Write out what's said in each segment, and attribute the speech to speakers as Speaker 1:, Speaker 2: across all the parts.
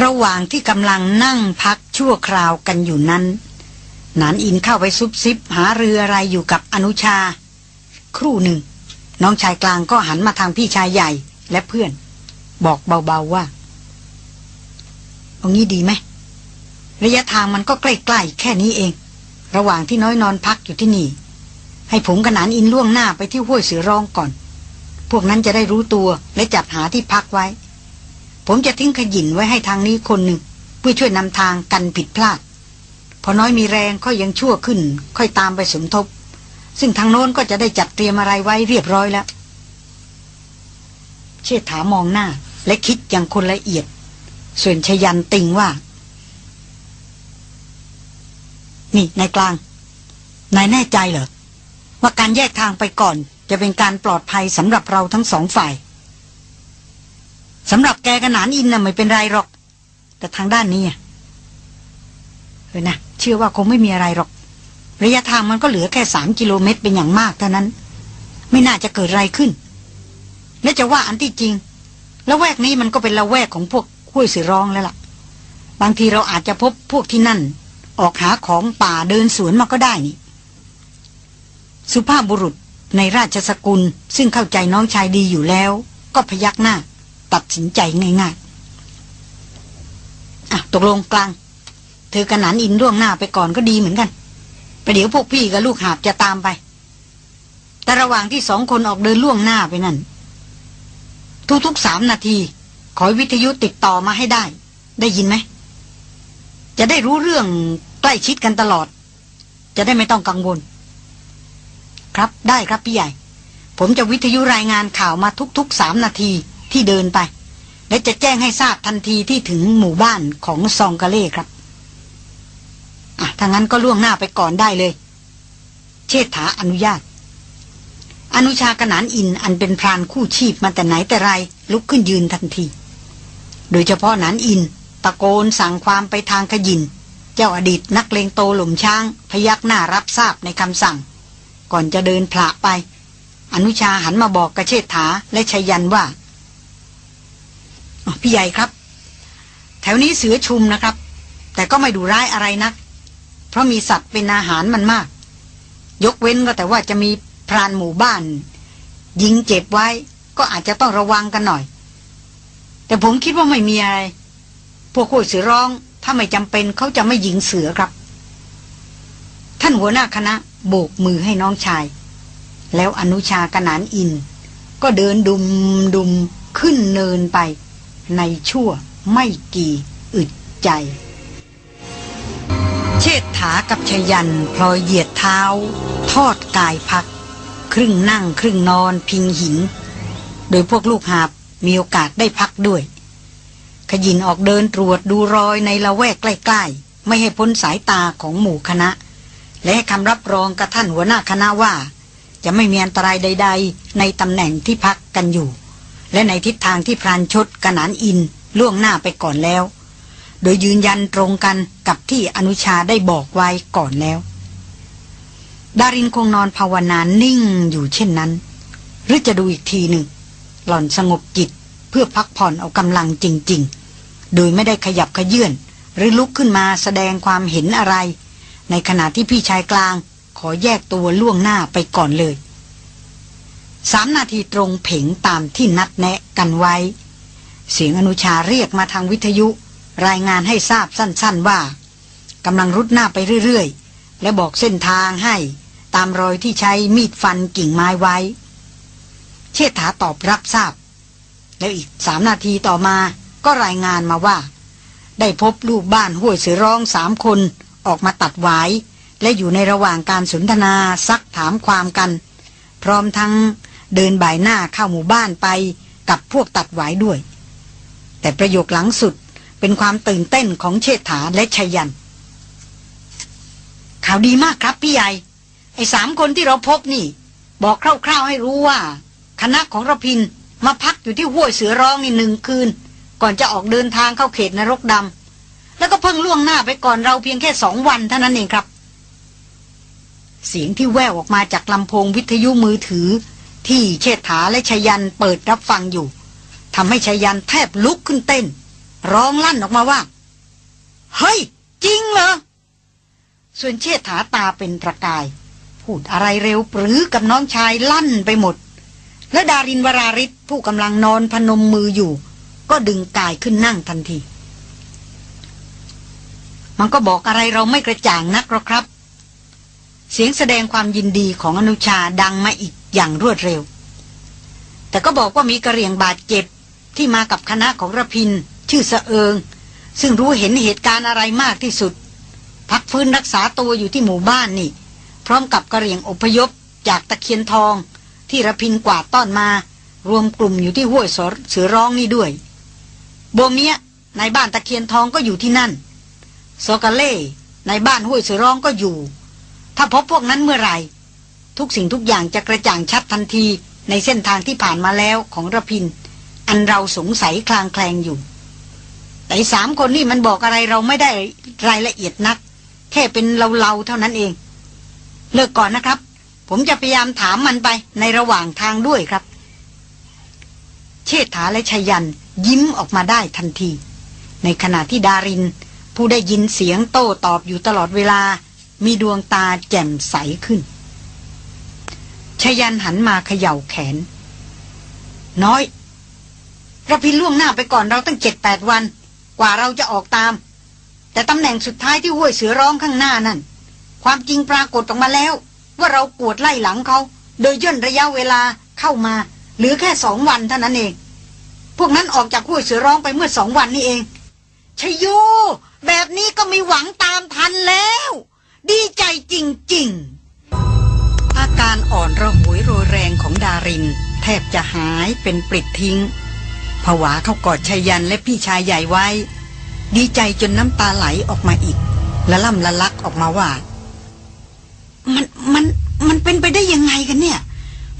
Speaker 1: ระหว่างที่กำลังนั่งพักชั่วคราวกันอยู่นั้น นานอินเข้าไปซุบซิบหาเรืออะไรอยู่กับอนุชา ครู่หนึ่ง น้องชายกลางก็หันมาทางพี่ชายใหญ่และเพื่อน บอกเบาๆว่าเอางี้ดีไหม ระยะทางมันก็ใกล้ๆแค่นี้เอง ระหว่างที่น้อยนอนพักอยู่ที่นี่ ให้ผมกับนานอินล่วงหน้าไปที่ห้วยเสือร้องก่อน พวกนั้นจะได้รู้ตัวและจัดหาที่พักไว้ ผมจะทิ้งขยินไว้ให้ทางนี้คนหนึ่ง เพื่อช่วยนำทางกันผิดพลาด พอน้อยมีแรงค่อยยังชั่วขึ้น ค่อยตามไปสมทบ ซึ่งทางโน้นก็จะได้จัดเตรียมอะไรไว้เรียบร้อยแล้ว เชิดถามองหน้า และคิดอย่างคนละเอียด ส่วนชยันติงว่า นี่นายกลาง นายแน่ใจเหรอว่าการแยกทางไปก่อน จะเป็นการปลอดภัยสำหรับเราทั้งสองฝ่าย สำหรับแกกระหนานอินน่ะไม่เป็นไรหรอก แต่ทางด้านนี้เออนะเชื่อว่าคงไม่มีอะไรหรอก ระยะทางมันก็เหลือแค่สามกิโลเมตรเป็นอย่างมากเท่านั้น ไม่น่าจะเกิดอะไรขึ้น และจะว่าอันที่จริงล้วแวกนี้มันก็เป็นละแวกของพวกห้วยสือร้องแล้วล่ะ บางทีเราอาจจะพบพวกที่นั่น ออกหาของป่าเดินสวนมาก็ได้นี่ สุภาพบุรุษในราชสกุลซึ่งเข้าใจน้องชายดีอยู่แล้ว ก็พยักหน้า ตัดสินใจง่ายๆอะตกลงกลาง เธอกระนันอินร่วงหน้าไปก่อนก็ดีเหมือนกันประเดี๋ยวพวกพี่กับลูกหาบจะตามไป แต่ระหว่างที่สองคนออกเดินล่วงหน้าไปนั่น ทุกๆสามนาที ขอวิทยุติดต่อมาให้ได้ ได้ยินไหม จะได้รู้เรื่องใกล้ชิดกันตลอด จะได้ไม่ต้องกังวล ครับได้ครับพี่ใหญ่ ผมจะวิทยุรายงานข่าวมาทุกๆสามนาที ที่เดินไป และจะแจ้งให้ทราบทันทีที่ถึงหมู่บ้านของซองกะเล่ครับอะถ้างั้นก็ล่วงหน้าไปก่อนได้เลย เชษฐาอนุญาต อนุชากนานอินอันเป็นพรานคู่ชีพมาแต่ไหนแต่ไร ลุกขึ้นยืนทันที โดยเฉพาะนานอิน ตะโกนสั่งความไปทางขยิน เจ้าอดีตนักเลงโตหล่มช้าง พยักหน้ารับทราบในคำสั่ง ก่อนจะเดินผละไป อนุชาหันมาบอกกระเชษฐาและชัยยันว่า พี่ใหญ่ครับ แถวนี้เสือชุมนะครับ แต่ก็ไม่ดูร้ายอะไรนัก เพราะมีสัตว์เป็นอาหารมันมาก ยกเว้นก็แต่ว่าจะมีพรานหมู่บ้าน ยิงเจ็บไว้ ก็อาจจะต้องระวังกันหน่อย แต่ผมคิดว่าไม่มีอะไร พวกคเสือร้อง ถ้าไม่จำเป็นเขาจะไม่ยิงเสือครับ ท่านหัวหน้าคณะโบกมือให้น้องชาย แล้วอนุชากนานอิน ก็เดินดุมดุมขึ้นเนินไป ในชั่วไม่กี่อึดใจ เชษฐากับชยันพลอยเหยียดเท้า ทอดกายพัก ครึ่งนั่งครึ่งนอนพิงหิน โดยพวกลูกหาบมีโอกาสได้พักด้วย ขยินออกเดินตรวจดูรอยในละแวกใกล้ๆ ไม่ให้พ้นสายตาของหมู่คณะ และให้คำรับรองกับท่านหัวหน้าคณะว่า จะไม่มีอันตรายใด ๆ ในตำแหน่งที่พักกันอยู่ และในทิศทางที่พรานชดกระนานอินล่วงหน้าไปก่อนแล้ว โดยยืนยันตรงกันกับที่อนุชาได้บอกไว้ก่อนแล้ว ดารินคงนอนภาวนานิ่งอยู่เช่นนั้น หรือจะดูอีกทีหนึ่ง หล่อนสงบจิตเพื่อพักผ่อนเอากำลังจริง ๆ โดยไม่ได้ขยับขยื่นหรือลุกขึ้นมาแสดงความเห็นอะไร ในขณะที่พี่ชายกลางขอแยกตัวล่วงหน้าไปก่อนเลย สามนาทีตรงเพ่งตามที่นัดแนะกันไว้ เสียงอนุชาเรียกมาทางวิทยุ รายงานให้ทราบสั้นๆว่ากำลังรุดหน้าไปเรื่อยๆ และบอกเส้นทางให้ตามรอยที่ใช้มีดฟันกิ่งไม้ไว้ เชษฐาตอบรับทราบ แล้วอีกสามนาทีต่อมาก็รายงานมาว่า ได้พบลูกบ้านห้วยเสือร้องสามคนออกมาตัดไว้และอยู่ในระหว่างการสนทนาซักถามความกัน พร้อมทั้ง เดินบ่ายหน้าเข้าหมู่บ้านไปกับพวกตัดหวายด้วย แต่ประโยคหลังสุดเป็นความตื่นเต้นของเชษฐาและชยัน ข่าวดีมากครับพี่ใหญ่ ไอ้สามคนที่เราพบนี่ บอกคร่าวๆให้รู้ว่า คณะของระพินมาพักอยู่ที่ห้วยเสือร้องนี่หนึ่งคืน ก่อนจะออกเดินทางเข้าเขตนรกดำแล้วก็เพิ่งล่วงหน้าไปก่อนเราเพียงแค่สองวันเท่านั้นเองครับ เสียงที่แววออกมาจากลำโพงวิทยุมือถือ ที่เชษฐาและชยันเปิดรับฟังอยู่ทำให้ชยันแทบลุกขึ้นเต้น ร้องลั่นออกมาว่า เฮ้ย จริงเหรอ ส่วนเชษฐาตาเป็นประกาย พูดอะไรเร็วปรือกับน้องชายลั่นไปหมด และดารินวราริศผู้กำลังนอนพนมมืออยู่ ก็ดึงกายขึ้นนั่งทันที มันก็บอกอะไรเราไม่กระจ่างนักหรอกครับ เสียงแสดงความยินดีของอนุชาดังมาอีก อย่างรวดเร็ว แต่ก็บอกว่ามีกระเรียงบาดเจ็บที่มากับคณะของระพิน ชื่อเสเอิง ซึ่งรู้เห็นเหตุการณ์อะไรมากที่สุด พักฟื้นรักษาตัวอยู่ที่หมู่บ้านนี่ พร้อมกับกระเรียงอพยพจากตะเคียนทอง ที่ระพินกวาดต้อนมา รวมกลุ่มอยู่ที่ห้วยเสือร้องนี่ด้วยโบเมียในบ้านตะเคียนทองก็อยู่ที่นั่นโซกาเล่ในบ้านห้วยเสือร้องก็อยู่ ถ้าพบพวกนั้นเมื่อไหร่ ทุกสิ่งทุกอย่างจะกระจ่างชัดทันทีในเส้นทางที่ผ่านมาแล้วของระพิน อันเราสงสัยคลางแคลงอยู่ แต่สามคนนี่มันบอกอะไรเราไม่ได้รายละเอียดนัก แค่เป็นเราๆเท่านั้นเอง เลิกก่อนนะครับ ผมจะพยายามถามมันไปในระหว่างทางด้วยครับ เชษฐาและชยันยิ้มออกมาได้ทันที ในขณะที่ดาริน ผู้ได้ยินเสียงโต้ตอบอยู่ตลอดเวลา มีดวงตาแจ่มใสขึ้น ชยันหันมาเขย่าแขน น้อยเราพินล่วงหน้าไปก่อนเราตั้งเจ็ดแปดวัน กว่าเราจะออกตาม แต่ตำแหน่งสุดท้ายที่ห้วยเสือร้องข้างหน้านั่น ความจริงปรากฏออกมาแล้ว ว่าเรากวดไล่หลังเขา โดยย่นระยะเวลาเข้ามาหรือแค่สองวันเท่านั้นเอง พวกนั้นออกจากห้วยเสือร้องไปเมื่อสองวันนี้เองชโยแบบนี้ก็มีหวังตามทันแล้ว ดีใจจริง ๆ การอ่อนระหวยโรยแรงของดาริน แทบจะหายเป็นปลิดทิ้งผวาเข้ากอดชายันและพี่ชายใหญ่ไว้ ดีใจจนน้ำตาไหลออกมาอีกและล่ำละลักออกมาว่ามันมันมันเป็นไปได้ยังไงกันเนี่ย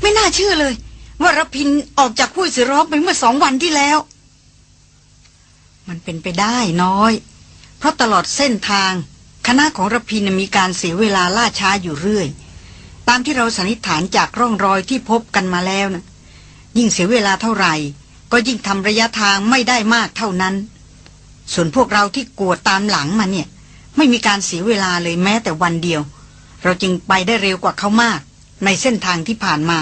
Speaker 1: ไม่น่าเชื่อเลย ว่ารพินออกจากห้วยสือร้องไปเมื่อสองวันที่แล้ว มันเป็นไปได้น้อย เพราะตลอดเส้นทาง คณะของรพินมีการเสียเวลาล่าช้าอยู่เรื่อย ตามที่เราสันนิษฐานจากร่องรอยที่พบกันมาแล้วนะยิ่งเสียเวลาเท่าไหร่ ก็ยิ่งทำระยะทางไม่ได้มากเท่านั้น ส่วนพวกเราที่กวดตามหลังมาเนี่ย ไม่มีการเสียเวลาเลยแม้แต่วันเดียว เราจึงไปได้เร็วกว่าเขามาก ในเส้นทางที่ผ่านมา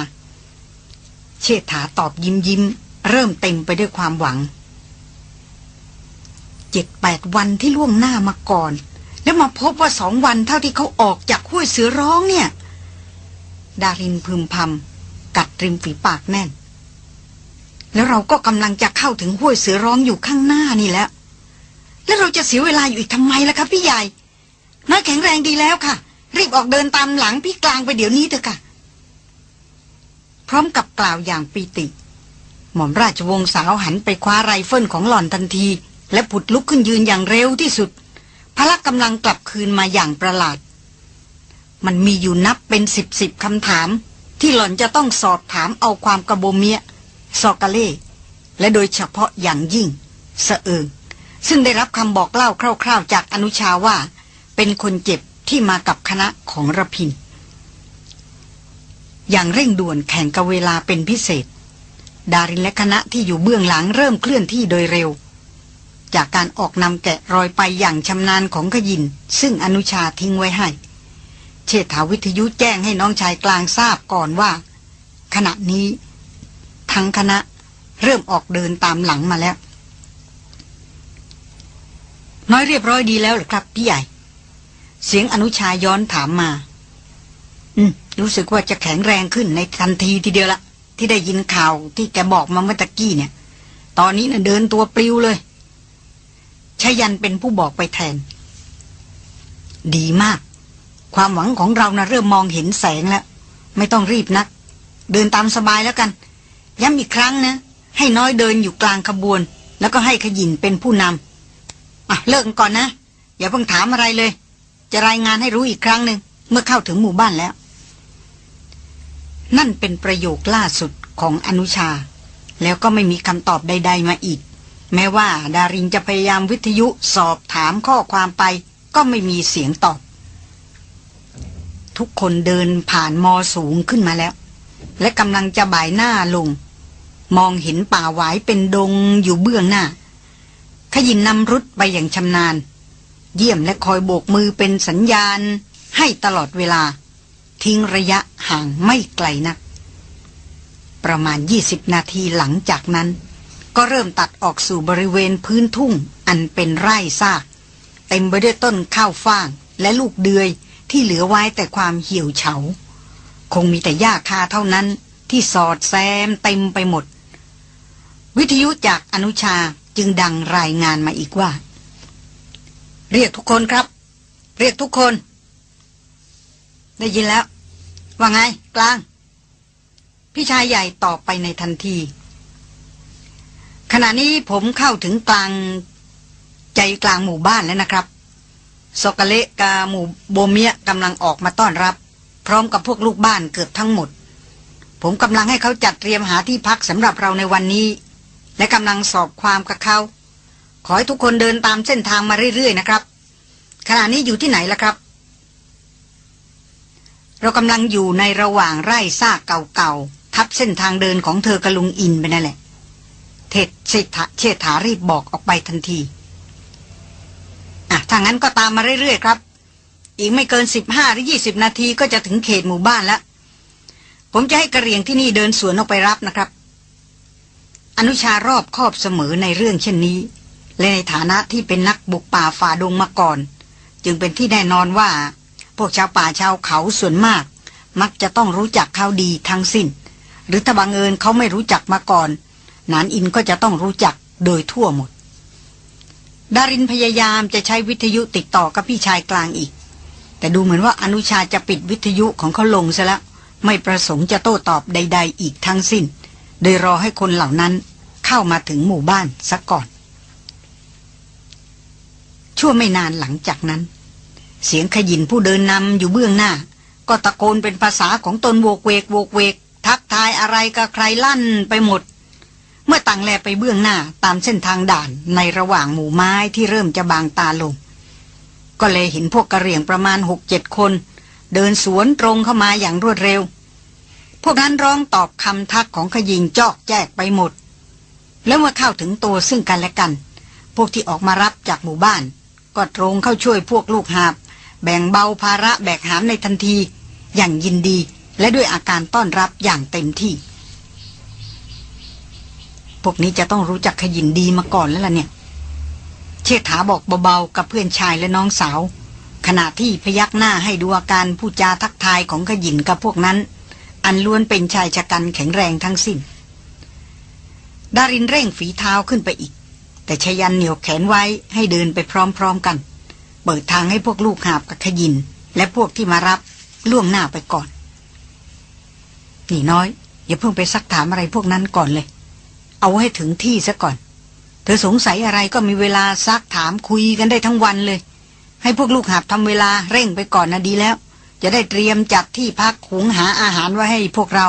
Speaker 1: เชษฐาตอบยิ้มยิ้ม เริ่มเต็มไปด้วยความหวังเจ็ดแปดวันที่ล่วงหน้ามาก่อน แล้วมาพบว่าสองวันเท่าที่เขาออกจากห้วยเสือร้องเนี่ย ดารินพึมพำกัดริมฝีปากแน่น แล้วเราก็กำลังจะเข้าถึงห้วยเสือร้องอยู่ข้างหน้านี่แล้ว แล้วเราจะเสียเวลาอยู่อีกทำไมล่ะครับพี่ใหญ่น้อยแข็งแรงดีแล้วค่ะ รีบออกเดินตามหลังพี่กลางไปเดี๋ยวนี้เถอะค่ะ พร้อมกับกล่าวอย่างปีติ หม่อมราชวงศ์สาวหันไปคว้าไรเฟิลของหล่อนทันที และผุดลุกขึ้นยืนอย่างเร็วที่สุดพละกำลังกลับคืนมาอย่างประหลาด มันมีอยู่นับเป็นสิบสิบคำถาม ที่หล่อนจะต้องสอบถามเอาความกระโบเมียซอกาเล่และโดยเฉพาะอย่างยิ่งเสเอิงซึ่งได้รับคำบอกเล่าคร่าวๆ จากอนุชาว่า เป็นคนเจ็บที่มากับคณะของระพิน อย่างเร่งด่วนแข่งกับเวลาเป็นพิเศษ ดารินและคณะที่อยู่เบื้องหลังเริ่มเคลื่อนที่โดยเร็ว จากการออกนำแกะรอยไปอย่างชำนาญของขยิน ซึ่งอนุชาทิ้งไว้ให้ เชษฐาวิทยุแจ้งให้น้องชายกลางทราบก่อนว่า ขณะนี้ ทั้งคณะเริ่มออกเดินตามหลังมาแล้ว น้อยเรียบร้อยดีแล้วหรือครับพี่ใหญ่ เสียงอนุชาย้อนถามมา อืม รู้สึกว่าจะแข็งแรงขึ้นในทันทีทีเดียวละที่ได้ยินข่าวที่แกบอกมาเมื่อตะกี้เนี่ย ตอนนี้นะ่ะเดินตัวปลิวเลยชยันเป็นผู้บอกไปแทน ดีมาก ความหวังของเรานะ่ะเริ่มมองเห็นแสงแล้ว ไม่ต้องรีบนัก เดินตามสบายแล้วกัน ย้ำอีกครั้งนะ ให้น้อยเดินอยู่กลางขบวน แล้วก็ให้ขยินเป็นผู้นำอะเลิกก่อนนะ อย่าเพิ่งถามอะไรเลย จะรายงานให้รู้อีกครั้งหนึ่งเมื่อเข้าถึงหมู่บ้านแล้ว นั่นเป็นประโยคล่าสุดของอนุชา แล้วก็ไม่มีคำตอบใด ๆ มาอีก แม้ว่าดารินจะพยายามวิทยุสอบถามข้อความไป ก็ไม่มีเสียงตอบ ทุกคนเดินผ่านมอสูงขึ้นมาแล้ว และกำลังจะบ่ายหน้าลง มองเห็นป่าหวายเป็นดงอยู่เบื้องหน้า ขยินนำรุดไปอย่างชำนาญ เยี่ยมและคอยโบกมือเป็นสัญญาณ ให้ตลอดเวลา ทิ้งระยะห่างไม่ไกลนัก ประมาณ 20 นาทีหลังจากนั้น ก็เริ่มตัดออกสู่บริเวณพื้นทุ่งอันเป็นไร่ซาก เต็มไปด้วยต้นข้าวฟ่างและลูกเดือย ที่เหลือไว้แต่ความเหี่ยวเฉา คงมีแต่หญ้าคาเท่านั้นที่สอดแซมเต็มไปหมด วิทยุจากอนุชาจึงดังรายงานมาอีกว่า เรียกทุกคนครับ เรียกทุกคน ได้ยินแล้ว ว่าไงกลาง พี่ชายใหญ่ตอบไปในทันที ขณะนี้ผมเข้าถึงกลางใจกลางหมู่บ้านแล้วนะครับ สกเลกาหมู่โบเมียกำลังออกมาต้อนรับ พร้อมกับพวกลูกบ้านเกือบทั้งหมด ผมกำลังให้เขาจัดเตรียมหาที่พักสำหรับเราในวันนี้ และกำลังสอบความกับเขา ขอให้ทุกคนเดินตามเส้นทางมาเรื่อยๆนะครับ ขณะนี้อยู่ที่ไหนล่ะครับ เรากำลังอยู่ในระหว่างไร่ซากเก่าๆทับเส้นทางเดินของเธอกระลุงอินไปนั่นแหละเทศเชษฐาเชษฐารีบบอกออกไปทันที อะถ้างั้นก็ตามมาเรื่อยๆครับ อีกไม่เกินสิบห้าหรือยี่สิบนาทีก็จะถึงเขตหมู่บ้านแล้ว ผมจะให้กระเรียงที่นี่เดินสวนออกไปรับนะครับ อนุชารอบคอบเสมอในเรื่องเช่นนี้ และในฐานะที่เป็นนักบุกป่าฝ่าดงมาก่อน จึงเป็นที่แน่นอนว่า พวกชาวป่าชาวเขาส่วนมาก มักจะต้องรู้จักเขาดีทั้งสิ้น หรือถ้าบังเอิญเขาไม่รู้จักมาก่อน นานอินก็จะต้องรู้จักโดยทั่วหมด ดารินพยายามจะใช้วิทยุติดต่อกับพี่ชายกลางอีก แต่ดูเหมือนว่าอนุชาจะปิดวิทยุของเขาลงซะแล้วไม่ประสงค์จะโต้ตอบใด ๆ อีกทั้งสิ้น โดยรอให้คนเหล่านั้นเข้ามาถึงหมู่บ้านซะก่อน ชั่วไม่นานหลังจากนั้น เสียงขยินผู้เดินนำอยู่เบื้องหน้า ก็ตะโกนเป็นภาษาของตนโวกเวกโวกเวก ทักทายอะไรกับใครลั่นไปหมด เมื่อต่างแลไปเบื้องหน้าตามเส้นทางด่านในระหว่างหมู่ไม้ที่เริ่มจะบางตาลง ก็เลยเห็นพวกกระเหรี่ยงประมาณหกเจ็ดคน เดินสวนตรงเข้ามาอย่างรวดเร็ว พวกนั้นร้องตอบคำทักของขยิงจอกแจกไปหมด แล้วเมื่อเข้าถึงตัวซึ่งกันและกัน พวกที่ออกมารับจากหมู่บ้าน ก็ตรงเข้าช่วยพวกลูกหาบ แบ่งเบาภาระแบกหามในทันที อย่างยินดีและด้วยอาการต้อนรับอย่างเต็มที่ พวกนี้จะต้องรู้จักขยินดีมาก่อนแล้วล่ะเนี่ย เชษฐาบอกเบาๆกับเพื่อนชายและน้องสาว ขณะที่พยักหน้าให้ดูอาการผู้จาทักทายของขยินกับพวกนั้น อันล้วนเป็นชายชะกันแข็งแรงทั้งสิ้น ดารินเร่งฝีเท้าขึ้นไปอีก แต่ชยันเหนียวแขนไว้ให้เดินไปพร้อมๆกัน เปิดทางให้พวกลูกหาบกับขยิน และพวกที่มารับล่วงหน้าไปก่อน นี่น้อย อย่าเพิ่งไปซักถามอะไรพวกนั้นก่อนเลย เอาให้ถึงที่ซะก่อน เธอสงสัยอะไรก็มีเวลาซักถามคุยกันได้ทั้งวันเลย ให้พวกลูกหาบทำเวลาเร่งไปก่อนนะดีแล้ว จะได้เตรียมจัดที่พักหุงหาอาหารไว้ให้พวกเรา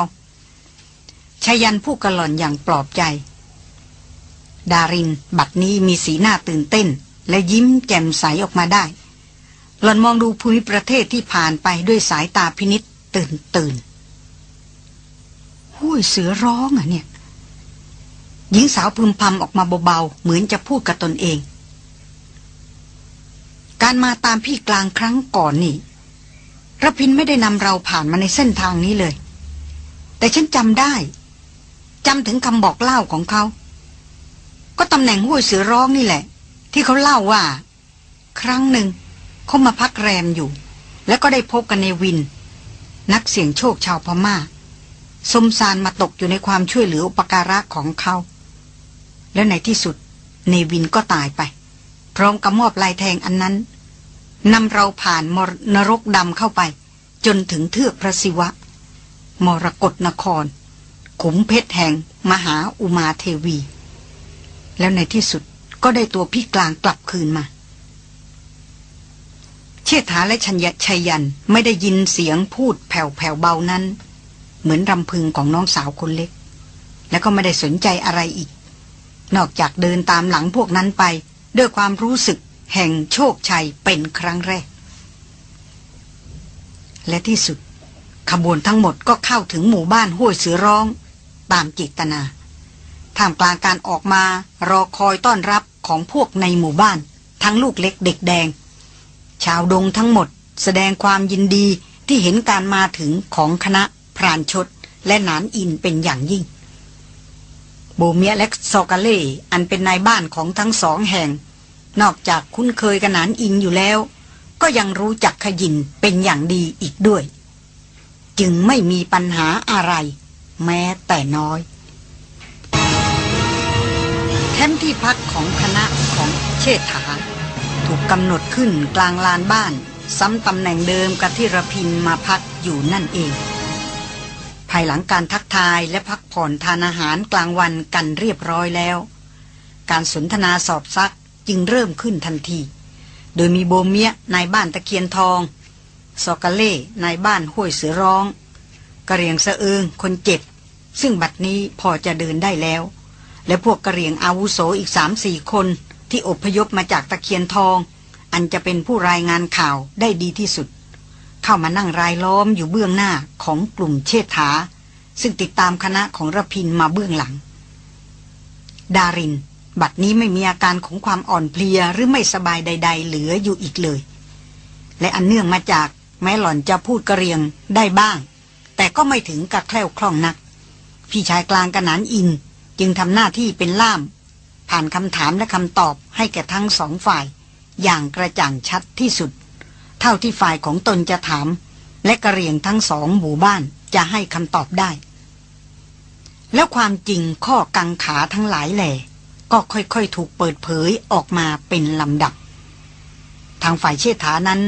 Speaker 1: ชายันผู้กระหล่อนอย่างปลอบใจ ดารินบัดนี้มีสีหน้าตื่นเต้น และยิ้มแจ่มใสออกมาได้ หล่อนมองดูภูมิประเทศที่ผ่านไปด้วยสายตาพินิษตื่นตื่นหุ้ยเสือร้องอะเนี่ย หญิงสาวพึมพำออกมาเบาๆ เหมือนจะพูดกับตนเอง การมาตามพี่กลางครั้งก่อนนี่ระพินไม่ได้นำเราผ่านมาในเส้นทางนี้เลย แต่ฉันจำได้จำถึงคำบอกเล่าของเขา ก็ตำแหน่งห้วยเสือร้องนี่แหละ ที่เขาเล่าว่า ครั้งหนึ่งเขามาพักแรมอยู่ แล้วก็ได้พบกันในวิน นักเสี่ยงโชคชาวพมา่าสมสารมาตกอยู่ในความช่วยเหลืออุปการะของเขา แล้วในที่สุด เนวินก็ตายไป พร้อมกับมอบลายแทงอันนั้นนำเราผ่านมรนรกดำเข้าไป จนถึงเทือกพระศิวะ มรกรนคร ขุมเพชรแห่ง มหาอุมาเทวี แล้วในที่สุดก็ได้ตัวพี่กลางกลับคืนมา เชษฐาและชัญญชัยยันไม่ได้ยินเสียงพูดแผ่วๆเบานั้น เหมือนรำพึงของน้องสาวคนเล็ก แล้วก็ไม่ได้สนใจอะไรอีก นอกจากเดินตามหลังพวกนั้นไป ด้วยความรู้สึกแห่งโชคชัยเป็นครั้งแรก และที่สุด ขบวนทั้งหมดก็เข้าถึงหมู่บ้านห้วยเสือร้อง ตามจิตนาท่ามกลางการออกมารอคอยต้อนรับของพวกในหมู่บ้าน ทั้งลูกเล็กเด็กแดง ชาวดงทั้งหมดแสดงความยินดีที่เห็นการมาถึงของคณะพรานชดและนานอินเป็นอย่างยิ่ง โบเมียและซอกาเล่อันเป็นนายบ้านของทั้งสองแห่ง นอกจากคุ้นเคยกับนานอินอยู่แล้ว ก็ยังรู้จักขยินเป็นอย่างดีอีกด้วย จึงไม่มีปัญหาอะไร แม้แต่น้อยแคมป์ที่พักของคณะของเชษฐา ถูกกำหนดขึ้นกลางลานบ้าน ซ้ำตำแหน่งเดิมกับที่ระพินมาพักอยู่นั่นเอง ภายหลังการทักทายและพักผ่อนทานอาหารกลางวันกันเรียบร้อยแล้ว การสนทนาสอบซักจึงเริ่มขึ้นทันที โดยมีโบเมียนายบ้านตะเคียนทองสอกาเล่นายบ้านห้วยเสือร้องกระเรียงสะเอิงคนเจ็บ ซึ่งบัดนี้พอจะเดินได้แล้ว และพวกกระเรียงอาวุโสอีกสามสี่คนที่อพยพมาจากตะเคียนทอง อันจะเป็นผู้รายงานข่าวได้ดีที่สุด เข้ามานั่งรายล้อมอยู่เบื้องหน้าของกลุ่มเชษฐา ซึ่งติดตามคณะของระพินมาเบื้องหลัง ดาริน บัดนี้ไม่มีอาการของความอ่อนเพลียหรือไม่สบายใด ๆ เหลืออยู่อีกเลย และอันเนื่องมาจากแม้หล่อนจะพูดกระเรียงได้บ้าง แต่ก็ไม่ถึงกับแคล่วคล่องนัก พี่ชายกลางกระนานอินจึงทำหน้าที่เป็นล่าม ผ่านคำถามและคำตอบให้แก่ทั้งสองฝ่าย อย่างกระจ่างชัดที่สุด เท่าที่ฝ่ายของตนจะถาม และกระเรียงทั้งสองหมู่บ้านจะให้คำตอบได้ แล้วความจริงข้อกังขาทั้งหลายแหล่ก็ค่อยๆ ถูกเปิดเผยออกมาเป็นลำดับ ทางฝ่ายเชษฐานั้น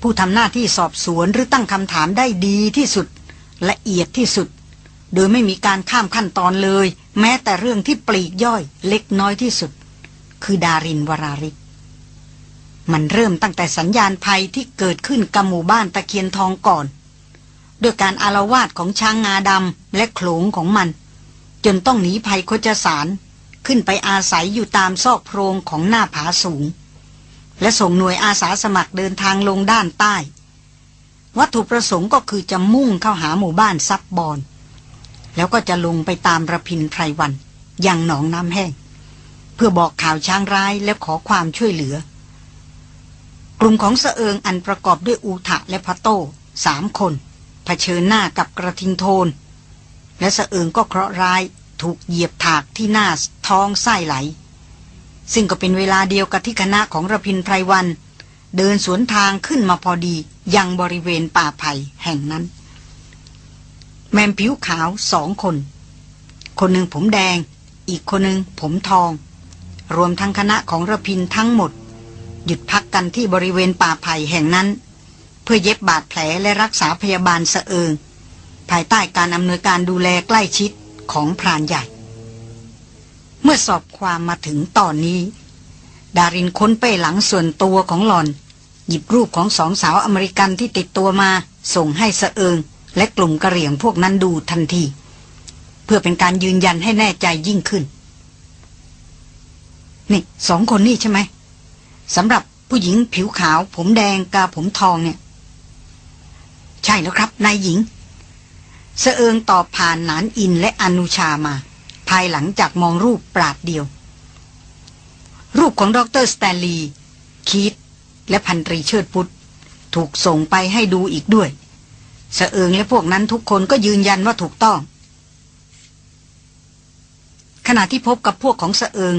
Speaker 1: ผู้ทำหน้าที่สอบสวนหรือตั้งคำถามได้ดีที่สุด ละเอียดที่สุด โดยไม่มีการข้ามขั้นตอนเลย แม้แต่เรื่องที่ปลีกย่อยเล็กน้อยที่สุด คือดารินวราริศ มันเริ่มตั้งแต่สัญญาณภัยที่เกิดขึ้นกับหมู่บ้านตะเคียนทองก่อน ด้วยการอารวาสของช้างงาดำและโขลงของมัน จนต้องหนีภัยโคจสารขึ้นไปอาศัยอยู่ตามซอกโพรงของหน้าผาสูง และส่งหน่วยอาสาสมัครเดินทางลงด้านใต้ วัตถุประสงค์ก็คือจะมุ่งเข้าหาหมู่บ้านซับบอน แล้วก็จะลงไปตามระพินไพรวันยังหนองน้ำแห้ง เพื่อบอกข่าวช้างร้ายและขอความช่วยเหลือ กลุ่มของเสเอิงอันประกอบด้วยอูทะและพะโต้สามคนเผชิญหน้ากับกระทิงโทน และเสเอิงก็เคราะห์ร้ายถูกเหยียบถากที่หน้าท้องไส้ไหล ซึ่งก็เป็นเวลาเดียวกับที่คณะของระพินไพรวัน เดินสวนทางขึ้นมาพอดียังบริเวณป่าไผ่แห่งนั้น แมมผิวขาวสองคน คนหนึ่งผมแดง อีกคนหนึ่งผมทอง รวมทั้งคณะของระพินทั้งหมด หยุดพักกันที่บริเวณป่าไผ่แห่งนั้น เพื่อเย็บบาดแผลและรักษาพยาบาลสะเอิง ภายใต้การอำนวยการดูแลใกล้ชิดของพรานใหญ่ เมื่อสอบความมาถึงตอนนี้ ดารินค้นเป้หลังส่วนตัวของหลอน หยิบรูปของสองสาวอเมริกันที่ติดตัวมา ส่งให้สะเอิง และกลุ่มกระเหรี่ยงพวกนั้นดูทันที เพื่อเป็นการยืนยันให้แน่ใจยิ่งขึ้น นี่สองคนนี่ใช่ไหม สำหรับผู้หญิงผิวขาว ผมแดงกับผมทองเนี่ย ใช่แล้วครับ นายหญิงเสเอิงตอบผ่านนานอินและอนุชามา ภายหลังจากมองรูปปราดเดียว รูปของดรสแตนลีย์คีธและพันตรีเชิดวุธถูกส่งไปให้ดูอีกด้วยเสเอิงและพวกนั้นทุกคนก็ยืนยันว่าถูกต้อง ขณะที่พบกับพวกของเสเอิง